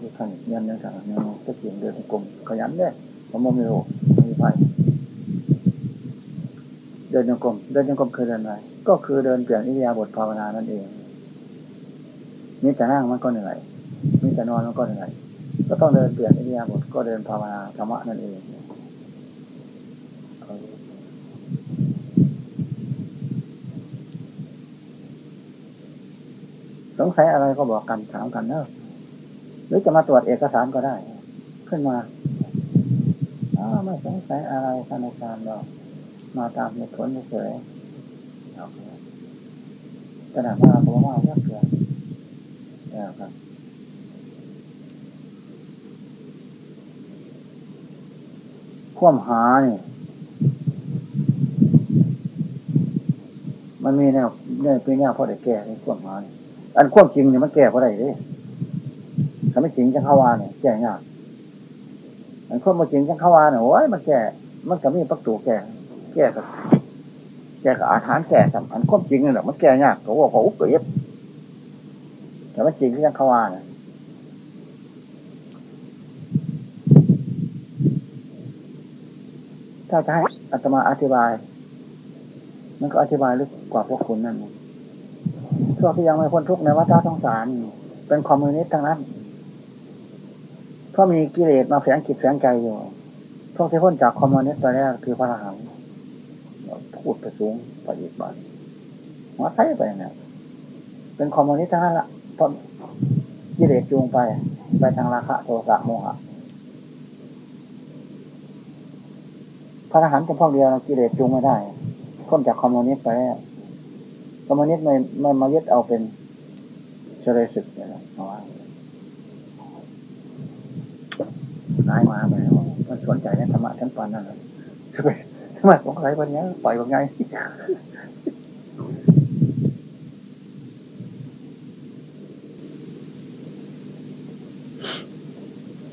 จุดไฟยันยังสั่งยังก็เขียนเดินกลมขยันได้ผมไม่รู้มีไฟเดินในกลมเดินในกลมคือเดินอะไรก็คือเดินเปลี่ยนอิริยาบถภาวนานั่นเองนี่แต่นั่งมันก็เหนื่อยนี่แต่นอนมันก็เหนื่อยก็ต้องเดินเปลี่ยนอิริยาบถก็เดินภาวนาธรรมะนั่นเองส งสัยอะไรก็บอกกันถามกันเนอะหรือจะมาตรวจเอกสารก็ได้ ขึ้นมาอ๋อไม่สงสัยอะไรท่านอาจารย์เรามาตามเหตุผลเฉยๆขนาดว่าผมว่าเยอะเกินนะครับข่วมหาเนี่ยมันมีแนวเนี่ยเป็นแนวพอได้แก้ในข่วมหาเนี่ย อันข่วมจริงเนี่ยมันแก้พอได้เลยถ้าไม่จริงจะเขาวาเนี่ยแก้ยากอันข่วมมาจริงจะเขาวาเนี่ยโอ้ยมันแก้มันก็มีประตูแก้แก้กับแก้กับอาหารแก้สำคัญข่วมจริงเนี่ยมันแก้ยากเขาบอกเขาอุกเก็บแต่มันจริงที่ยังเขาวาเนี่ยถ้าจะให้อัตมาอธิบาย มันก็อธิบายลึกกว่าพวกคุณนั่นเอง พวกที่ยังไม่พ้นทุกข์ในวัฏสงสาร เป็นคอมมิวนิสต์ทั้งนั้นเพราะมีกิเลสมาแฝงจิตแฝงใจอยู่พวกที่พ้นจากคอมมิวนิสต์ตัวแรกคือพระอรหันต์พูดไปสูงไปอีกบ้านหัวไทไปเนี่ยเป็นคอมมิวนิสต์ทั้งนั้นละเพราะกิเลสจูงไป ไปทางราคะโทสะโมหะพระอรหันต์เป็นพวกเดียวกิเลสจูงไม่ได้พ้นจากคอมมิวนิสต์ไปแล้ว คอมมิวนิสต์ไม่ไม่มายึดเอาเป็นเฉลยศึกเนี่ยนะเพราะว่าร้ายมาไปมันสนใจในธรรมะชั้นปานนั่นเลยทำไมของใครวันนี้ปล่อยว่าไง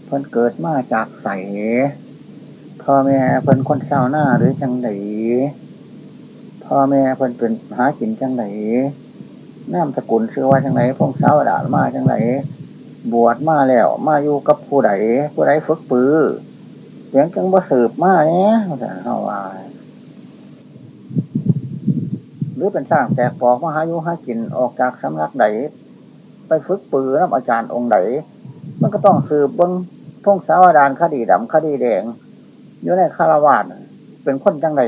เพิ่นเกิดมาจากใสพ่อแม่เพิ่นคนเศร้าหน้าหรือจังไหน พ่อแม่เพิ่นเป็นหากินจังไหนน้ำสกุลชื่อว่าจังไหนพงเศร้าด่ามาจังไหนบวชมาแล้ว มาอยู่กับผู้ใดผู้ใดฝึกปือเสียงจังบ่สืบมาเนี่ยแต่เฮาว่าหรือเป็นสร้างแตกปอกมาหายุหากินออกจากสำนักใดไปฝึกปือน้ำอาจารย์องค์ไหนมันก็ต้องสืบบนพงสาวดานคดีดำคดีแดงอยู่ในคารวาสเป็นคนจังไหน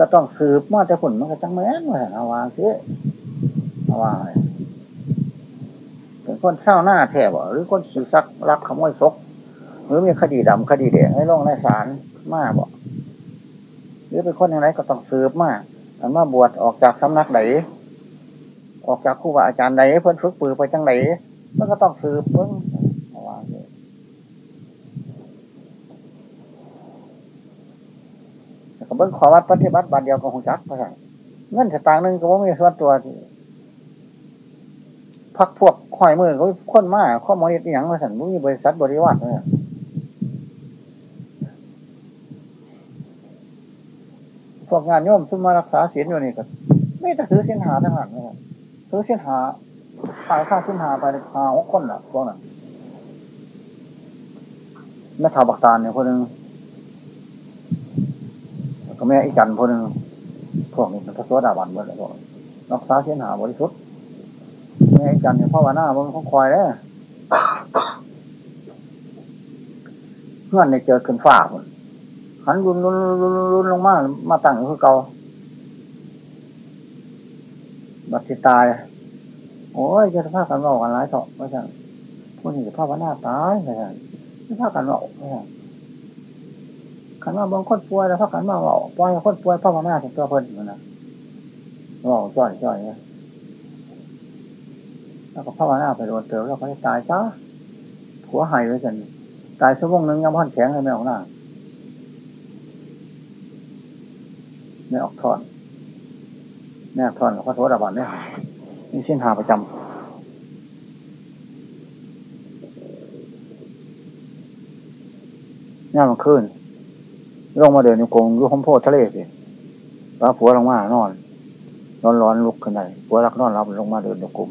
ก็ต้องสืบมาแต่ผลมันก็จังแม่นเลยเอาวางเสียเอาวางเลยเป็นคนเศร้าหน้าแทบหรือคนสื่อซักรักขโมยซก หรือมีคดีดำคดีแดงให้ลงในศาลมาบ่หรือเป็นคนอย่างไรก็ต้องสืบมาอันมาบวชออกจากสำนักไหนออกจากครูบาอาจารย์ไหนเพิ่อนฝึกปือไปจังไหนมันก็ต้องสืบเพิ่อาวางเลย ก็เบิ้งขอวัดปฏิบัติบาทเดียวกับของจักรพระสังเงินสตางค์หนึ่งก็ว่ามีส่วนตัวพักพวกข่อยมือเขาค้นมาข้อมูลอย่างพรสันมีบริษัทบริวารเนี่ยพวกงานโยมขึ้นมารักษาศีลอยู่นี่ก็ไม่จะซื้อเส้นหาทั้งหลังเลยซื้อเส้นหาขายค่าเส้นหาไปหาหกคนอะพวกนั้นแม่ถาวบักตาลเนี่ยคนหนึ่ง ก็แม่อีจันคนหนึ่งพวกนี้เป็นพระสวดาบันหมดเลยพวกรักษาเส้นหาบริสุทธิ์แม่อีจันเนี่ยพ่อวานาบนของคอยแล้วเงื่อนในเจอขึ้นฝ้าคนหันรุนรุนรุนรุนลงมามาตั้งคือเก่าบัติตายโอ้ยจะสภาพกันหลอกกันร้ายเถอะไม่ใช่พวกนี้จะภาพว่าหน้าตายไม่ใช่จะภากันหลอกไม่ใช่ ขันมาบางคนป่วยแล้วพักขันมาเบาป่วยคนป่วยพ่อมาแม่ถึงตัวเพิ่นอยู่นะเบาจ่อยจ่อยเนี่ยแล้วก็พ่อมาหน้าไปโดนเติมแล้วก็ตายซะหัวหายไว้กันตายชั่วโมงนึงยังพ่อนแข็งเลยไม่ออกหน้าไม่ออกทอนแม่ทอนเขอโทษอาบันเนี่ยนี่สิ้นหาประจำย่ามันขึ้น ลงมาเดินนกรงยุคมโพทะเลสิแล้วผัวลงมานอนร้อนร้อนลุกขึ้นไหนผัวรักนอนรับลงมาเดินนกลุ่ม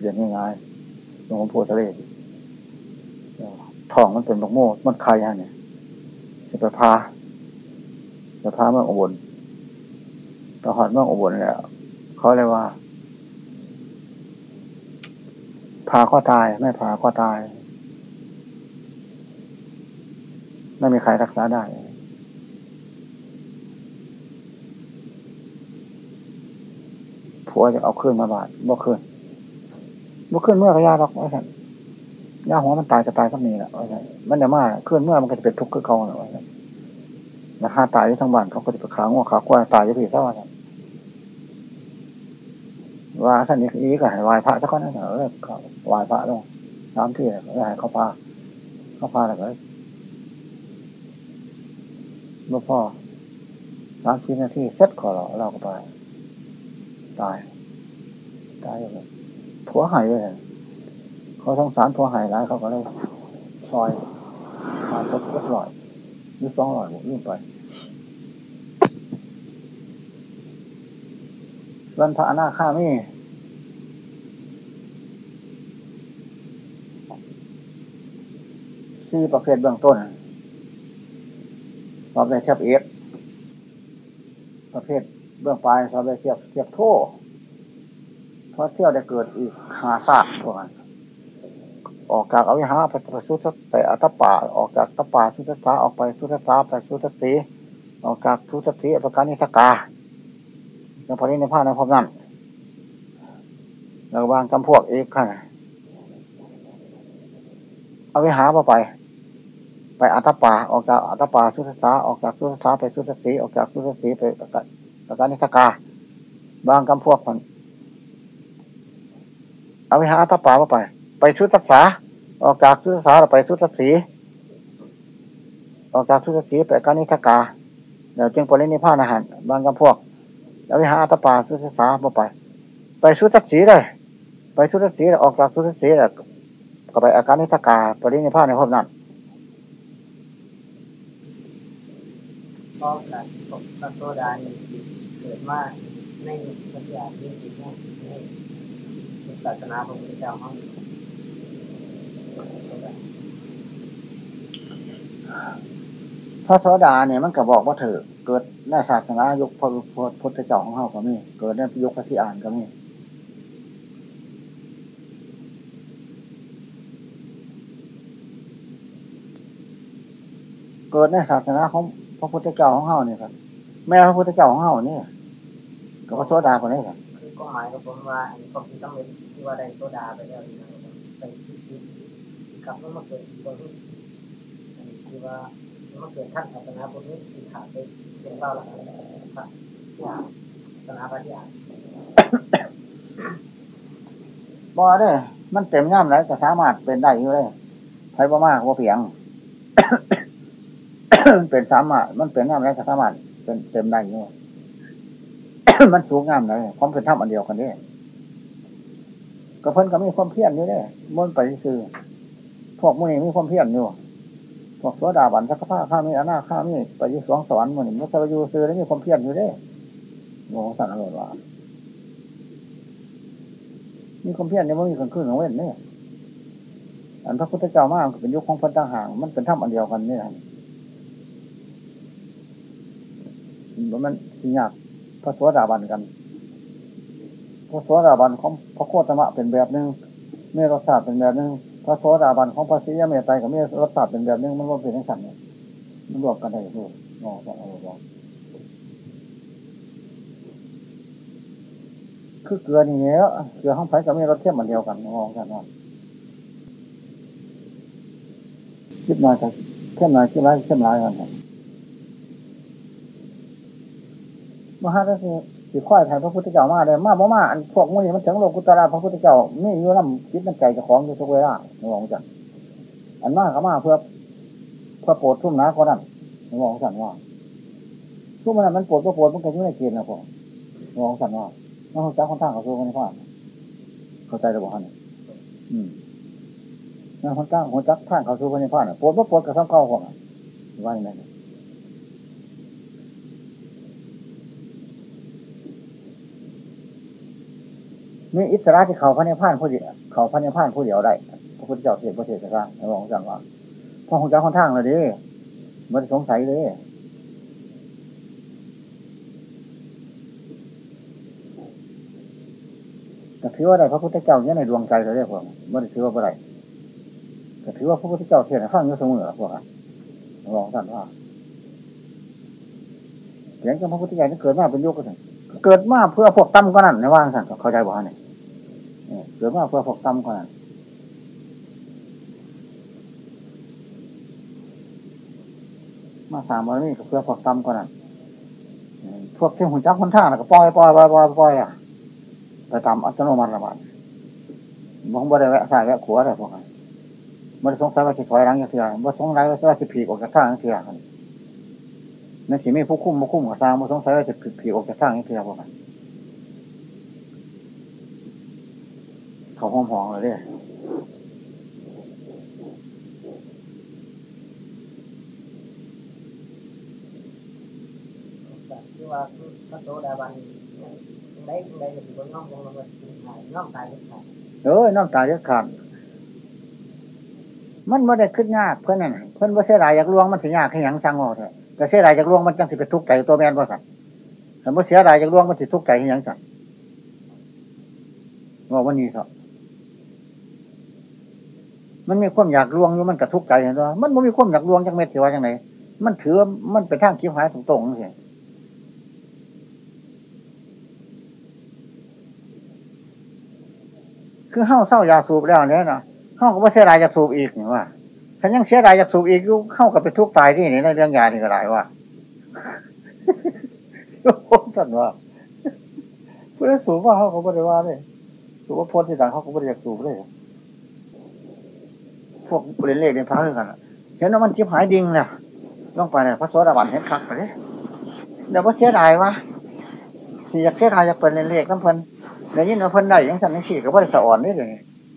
เดินง่ายๆลงคมโพทะเลสิท้องมันเป็นดอกโม่มันใคายยังเนี่ยจะไปพาจะพาเมืองอุบลตะหอดเมืองอุบลแล้วเขาเลยว่า พาก็ตาย ไม่พาก็ตาย ไม่มีใครรักษาได้ ผัวจะเอาขึ้นมาบาดบ่ขึ้นบ่ขึ้นเมื่อกระยาหรอกว่าสันยาหัวมันตายจะตายก็มีแหละว่าสันมันจะมาขึ้นเมื่อมันก็จะเป็นทุกข์คือเขาแหละว่าสันนะฮะตายที่ทั้งบ้านเขาก็จะไปขางัวขากล้วยตายจะผีเท่าไหร่ว่าท่านนี้อีก็ให้วายพระสักคนนั่นเออวายพระลงน้ำที่แล้วให้เขาพาเขาพาแล้วก็เมื่อพ่อสามสิบนาทีเซ็ตขอเราเราก็ไป ตาย ตายเลยผัวหายเลยเขาสงสารผัวหายร้ายเขาก็เลยซอยมาทดทดลอยหรือสองลอยหมดยื่นไปส่วนพระอนาคามีสี่ประเภทเบื้องต้นสอบได้เทียบเอกประเภท เบื้องปลายสอบได้เทียบเทียบโทเพราะเที่ยวได้เกิดอีกหาซากพวกนั้นออกจากอวิหาไปประสุทธไปอัตป่าออกจากตป่าสุทธาออกไปสุทธาไปสุทธิออกจากสุทธิประการนิสกาแล้วพอนี้ในภาคในพบนั้นแล้วางจำพวกเอกขันเอาวิหาไป ไปอัตป่าออกจากอัตป่าสุทธาออกจากสุทธาไปสุทธิออกจากสุทธิไป ประการนิสกา บางจำพวกคนเอาวิหาอัตป่าไป ไปชุดศึกษา ออกจากชุดศึกษาเราไปชุดศึกษีออกจากชุดศึกษีไปการนิทกาเดี๋ยวจึงปรินิพพานอาหารบางกับพวกเอาวิหาอัตป่าชุดศึกษามาไป ไปชุดศึกษีเลยไปชุดศึกษีออกจากชุดศึกษีแล้วก็ไปอาการนิทกาปรินิพพานในภพนั้นก็การตกตะโซดาเนี่ เกิดมาในปัญญาที่จิตในศาสนาของพระเจ้าห้องพระโสดาเนี่ยมันก็บอกว่าเถอเกิดในศาสนายุคพระพุทธเจ้าของเฮาก็มีเกิดในยุคพระที่อ่านก็มีเกิดในศาสนาของพระพุทธเจ้าของเฮาเนี่ยครับ แม่พระพุทธเจ้าของเฮาเนี่ย ก็โสดาคนนี้ครับคือก็หมายกับผมว่าอันนี้ก็ต้องเป็นที่ว่าได้โซดาไปแล้วนะไปที่กลับมาเกิดคนที่อันนี้คือว่ามาเกิดท่านศาสนาพุทธนี่ที่ขาดไปเป็นเราละครับอย่างศาสนาปฏิญาณบ่เด้มันเต็มย่ำไหนก็สามารถเป็นได้อยู่เลยใครบ่มากบ่เพียง เป็นสามารถมันเป็นย่ำไหนก็สามารถเป็นเต็มได้อยู่ มันสูงย่ำไหนพร้อมเป็นถ้ำอันเดียวกันนี่ก็เพิ่นก็มีความเพียรอยู่เด้มันไปซื้อพวกมื้อนี้มีความเพียรอยู่พวกโสดาบันสักผ้าข้ามีอนาข้ามีไปยุ่สวงสวรรค์มื้อนี้มันจะไปอยู่ซื้อแล้วมีความเพียรอยู่เด้โง่สั่นอรรถว่ามีความเพียรเนี่ยมันมีคนขึ้นของเว้นเนี่ยอันพระพุทธเจ้ามากเป็นยุคของพันต่างห่างมันเป็นถ้ำอันเดียวกันเนี่ยมันสิยาก พระสวสดาบันกัน พระสวสดาบันของพระโคตมะเป็นแบบหนึ่งเมรสาสเป็นแบบหนึ่งพระสวสดาบันของพระศรีเมตไตรกับเมรสาสเป็นแบบหนึ่งมันรวมเป็นทั้งสันเนี่ยมันรวมกันได้ด้วยงอจะอะไรบ้างคือเกลือนี่เนี้ยเกลือห้องไผ่กับเมรสเทียมมันเดียวกันงอกันว่าคิดหน่อยกับเข้มหน่อยคิดร้ายเข้มร้ายกัน มหาราชสิข้อยไทยพระพุทธเจ้ามาเลยมาบ่มาอันพวกมันนี่มันถึงโลกุตระพระพุทธเจ้าไม่อยู่น้ำคิดน้ำใจจ้าของอยู่ทุกเวลาหลวงจันอันมากก็มาเพื่อ เพื่อโปรดทุ่มน้าคนนั้นหลวงจันว่าทุ่มมันมันโปรดก็โปรดมันก็ยู่ในเกณฑ์นะพ่อหลวงจันว่าน้องจ้าคนทางเขาสู้กันในพ่อเข้าใจระบบฮันอืมน้องคนจ้างคนจักท่างเขาสู้กันในพ่อโปรดก็โปรดกับซ้ำเก่าของว่าอย่างไร มีอิสระที่เขาพระเนพานผู้เดียวเขาพระเนพานผู้เดียวได้พระพุทธเจ้าเทศพระเทศสร้างในหลวงจังว่าพ่อของเจ้าค่อนข้างเลยดิมันสงสัยเลยแต่ถือว่าได้พระพุทธเจ้าเนี่ยในดวงใจเราเรียกว่ามันถือว่าอะไรแต่ถือว่าพระพุทธเจ้าเทศน์ข้างอยู่เสมอพวกอะลวงท่านว่าเสียงจากพระพุทธเจ้านี่เกิดมาเป็นยุคก็ถึง เกิดมาเพื่อพวกตั้มก็นั่นในว่างสั่นเข้าใจบ่เนี่ยเกิดมาเพื่อพวกตั้มก็นั่นมาสามวันนี้ก็เพื่อพวกตั้มก็นั่นพวกเที่หุ่นจักคนท่าก็ปล่อยปล่อยปล่อยปล่อยปล่อยอะไปตามอัตโนมัติระบาดมองบ่ได้แวะสายแวะขวาได้พวกนั้นมันสงสัยว่าจะถอยหลังย่างเสียมันสงสัยว่าจะผีออกจากทางอย่างเสียนั่ นสิไม่ผู้คุ้มมาคุ้มกับทางมันสงสัยว่าจะผีออกจากทางอย่างเสียพวกนั้นเขาห้องหองเลยเนี่ยที่ว่าพระโสดาบันได้ได้ก็ถือว่าน้อมลงมาน้อมตายเป็นหายเอ้ยน้ำตาเยอะขาดมันไม่ได้ขึ้นยากเพื่อนนั่นเพื่อนว่าเสียดายอยากลวงมันสิยากให้หยังสั่งเอาเถอะ แต่เสียดายอยากลวงมันจังสิไปทุกข์ใจตัวแมนบ่าสัตว์แต่ว่าเสียดายอยากลวงมันสิทุกข์ใจให้หยังสั่งบอกว่านี่ครับมันมีความอยากลวงอยู่มันกระทุกข์ใจเห็นไหมมันไม่มีความอยากลวงจังเม็ดสิว่าจังไหนมันถือมันเป็นทางคิ้วหายตรงๆนี่คือเฮ้าเศร้ายาสูบแล้วเนี่ยนะเฮ้าก็ว่าเสียดายอยากสูบอีกนี่ว่า ฉันยังเสียดายอยากสูบอีกเข้ากับไปทุกตายที่นี่ในเรื่องยานี่ก็หลายว่าโอ้สันว่าผู้ได้สูบว่าเขาก็ไม่ได้ว่าเลยสูบว่าพ้นที่ต่างเขาก็ไม่ได้อยากสูบเลยพวกเรียนเลขเรียนพระด้วยกันเห็นว่ามันจิบหายดิ่งเนี่ยต้องไปเนี่ยพระโสดาบันเห็นคักไปเลยเดี๋ยวว่าเสียดายวะสิอยากเสียดายอยากเปิดเรียนเลขน้ำเพิ่นเดี๋ยวยินว่าเพิ่นได้ยังสั่นยังสี่ก็ว่าได้สะอ่อนได้เลย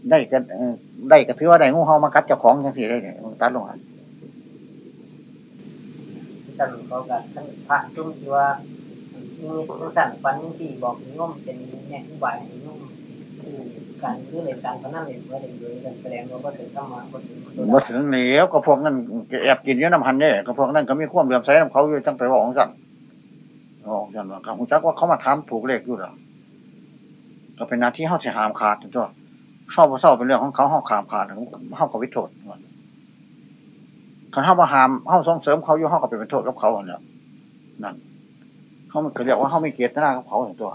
ได้กัน ได้ก็ถือว่าได้งูเห่ามากัดเจ้าของยังสี่ได้เนี่ยตัดลงอะท่านเขากับท่านพระจุ้มที่ว่ามีท่านฟันที่บอกง่มเป็นแง่อุบายง่มคือการคือเล่นการพนันเล่นเพื่อเล่นโดยการแสดงว่าถึงเข้ามาก็ถึงมาถึงเหนียวก็พวกนั้นแอบกินเยอะน้ำหันเนี่ยก็พวกนั้นก็มีความเหลื่อมใสน้ำเขาอยู่จังไปบอกของสั่นบอกสั่นว่าเขาจักว่าเขามาทำถูกเลขอยู่หรอก็เป็นหน้าที่เขาจะหามขาดตัว เศร้าเศร้าเป็นเรื่องของเขาเขาขามขาดเขาก็วิโทษคันเขามาหามเขาส่งเสริมเขาอยู่เขาก็เป็นโทษกับเขาเนี่ยนั่นเขาเรียกว่าเขาไม่เกียรติหน้ากับเขาอย่างตัว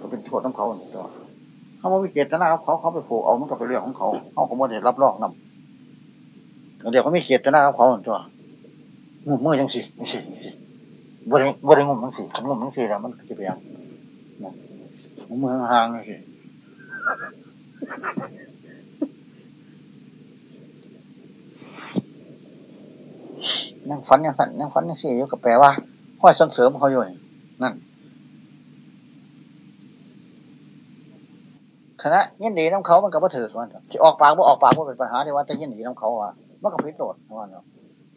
ก็เป็นโทษกับเขาอย่างตัวเขาไม่เกียรติหน้ากับเขาเขาไปผูกเอามันก็เป็นเรื่องของเขาเขาก็ไม่ได้รับรองนำเดี๋ยวเขาไม่เกียรติหน้ากับเขาอย่างตัวงุ่มมือยังสิสิบริบริงุ่มทั้งสี่งุ่มทั้งสี่แล้วมันจะเป็นยังงุ่มมือห่างๆสิ นั่งฟันยังสั่นนั่งฟันยังสี่ยก็แปลว่าห้อยส่งเสริมเขาอยู่นั่นคณะยินดีน้ำเขามันก็บ่ถือวันที่ออกปากบ่ออกปากบ่เป็นปัญหาในวันแต่ยินดีน้ำเขาอะมันก็ผิดโดดวันเนาะ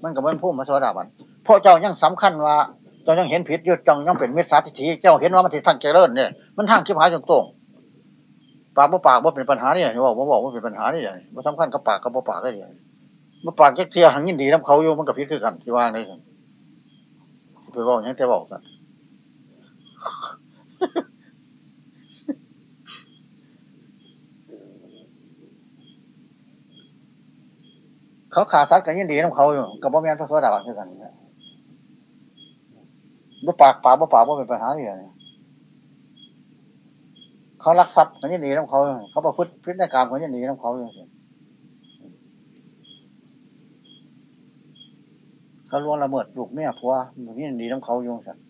มันก็เป็นผู้มาสวดาบันเพราะเจ้ายังสำคัญว่าเจ้ายังเห็นผิดยู่จังยังเป็นมิจฉาทิฏฐิเจ้าเห็นว่ามันถิทางเจริญเนี่ยมันทางคิดหายตรง ปากบ่ปากบ่เป็นปัญหาเนี่ยบอกบ่บอกว่าเป็นปัญหาเนี่ยบ่สำคัญกับปากกับบ่ปากได้เลยมาปากจักเทียหังยินดีน้ำเขาอยู่มันกับพิษคือกันที่ว่างได้กันไปบอกย่างแต่บอกกันเขาขาซัดกันยินดีน้ำเขาอยู่กับบ่แม่นพระโสดาบันคือกันบ่ปากปากบ่ปากบ่เป็นปัญหาที่ไหน เขารักทรัพย์เขาจะหนีน้ำเขาเขาประพฤติพฤติกรรมเขาจะหนีน้ำเขาอย่เขาล้วงละเมิดลูกเมียผัวอย่างนี้หนีน้ำเขาอยู่สัตว์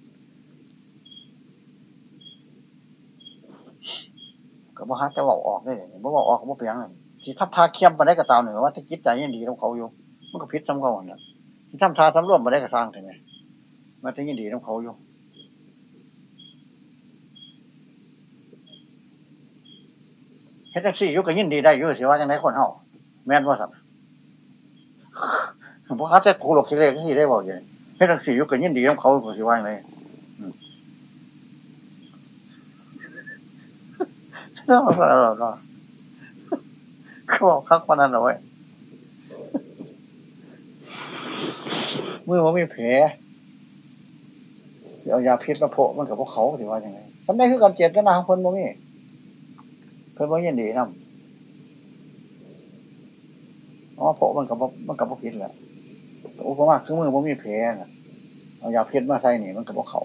ก็บ่ฮัจะบอกออกได้เลยบ่บอกออกบ่เปียงเลยที่ทับทาเคียมไปได้กระตาวหนึ่งว่าถ้าคิดใจยังดีน้ำเขาอยู่มันก็พิษซ้ำเขาเนี่ยที่ทำทาซ้ำร่วมไปได้กระซังใช่ไหมมันจะยังดีน้ำเขาอยู่ เฮ็ดแท็กซี่ยุก็ยินดีได้ยู่สิว่าจังไดคนเฮาแม่นว่าสัตว์บ่ฮัจะกูหลกคิดเลขที่ได้บอกอย่างเฮ็ดแท็กซี่ยุก็ยินดีของเขาสิว่าจังไดเนาะเนาเนาเขาบอกคักปานนั้นเอาไว้มือมันมีแผลเอายาพิษมาโพะมันกับพวกเขาสิว่าอย่างไงทำได้คือการเจ็บกันนะของคนบ่มี เพิ่นบ่ยินดีนำอ๋อโพะมันกับมันกับพวกพิษแหละอุปมาคือมือมันมีแผลน่ะเอายาพิษมาใส่นี่มันกับพวกเขา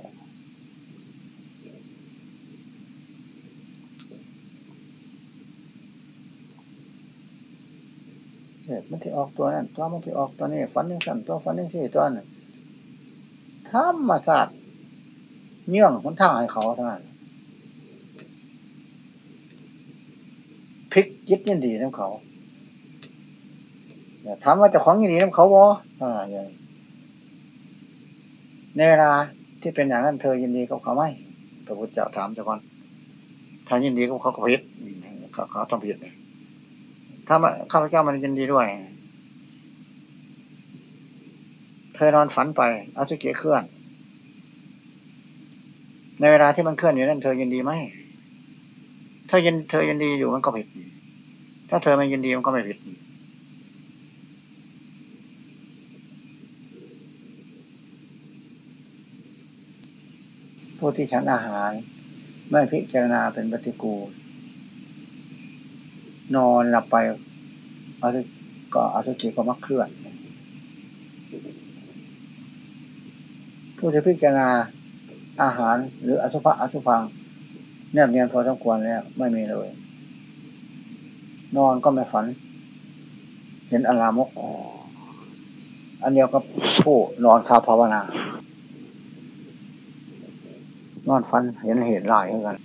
เด็มันที่ออกตัวนั้นตัวมันที่ออกตัวนี้ฟันนึงสั่นตัวฟันนึงสี่ตัวนั้นธรรมศาสตร์เนื่องคนทางให้เขาเท่านั้น พลิกจิตยินดีน้ำเขาอย่าถามว่าจะของยินดีน้ำเขาบ่อ่าอย่างในเวลาที่เป็นอย่างนั้นเธอยินดีกับเขาไหมพระพุทธเจ้าถามเจ้าก่อนถ้ายินดีกับเขาก็ผิดเขาเขาต้องผิดเลยถ้าข้าพเจ้ามันยินดีด้วย เธอนอนฝันไปอสุเกะเคลื่อน ในเวลาที่มันเคลื่อนอยู่นั่นเธอยินดีไหม เธอยินเธอยินดีอยู่มันก็ผิด ถ้าเธอไม่ยินดีมันก็ไม่ผิด ผู้ที่ฉันอาหาร ไม่พิจารณาเป็นปฏิกูล นอนหลับไปอาสุก็อาสุจิก็มักเคลื่อน ผู้ที่พิจารณาอาหารหรืออสุภะอสุพัง เนี่ยเนียนพอสมควรแล้วไม่มีเลย นอนก็ไม่ฝัน เห็นอลามกอันเดียวกับผู้นอนคาภาวนา นอนฝันเห็นเหตุร้ายเหมือนกัน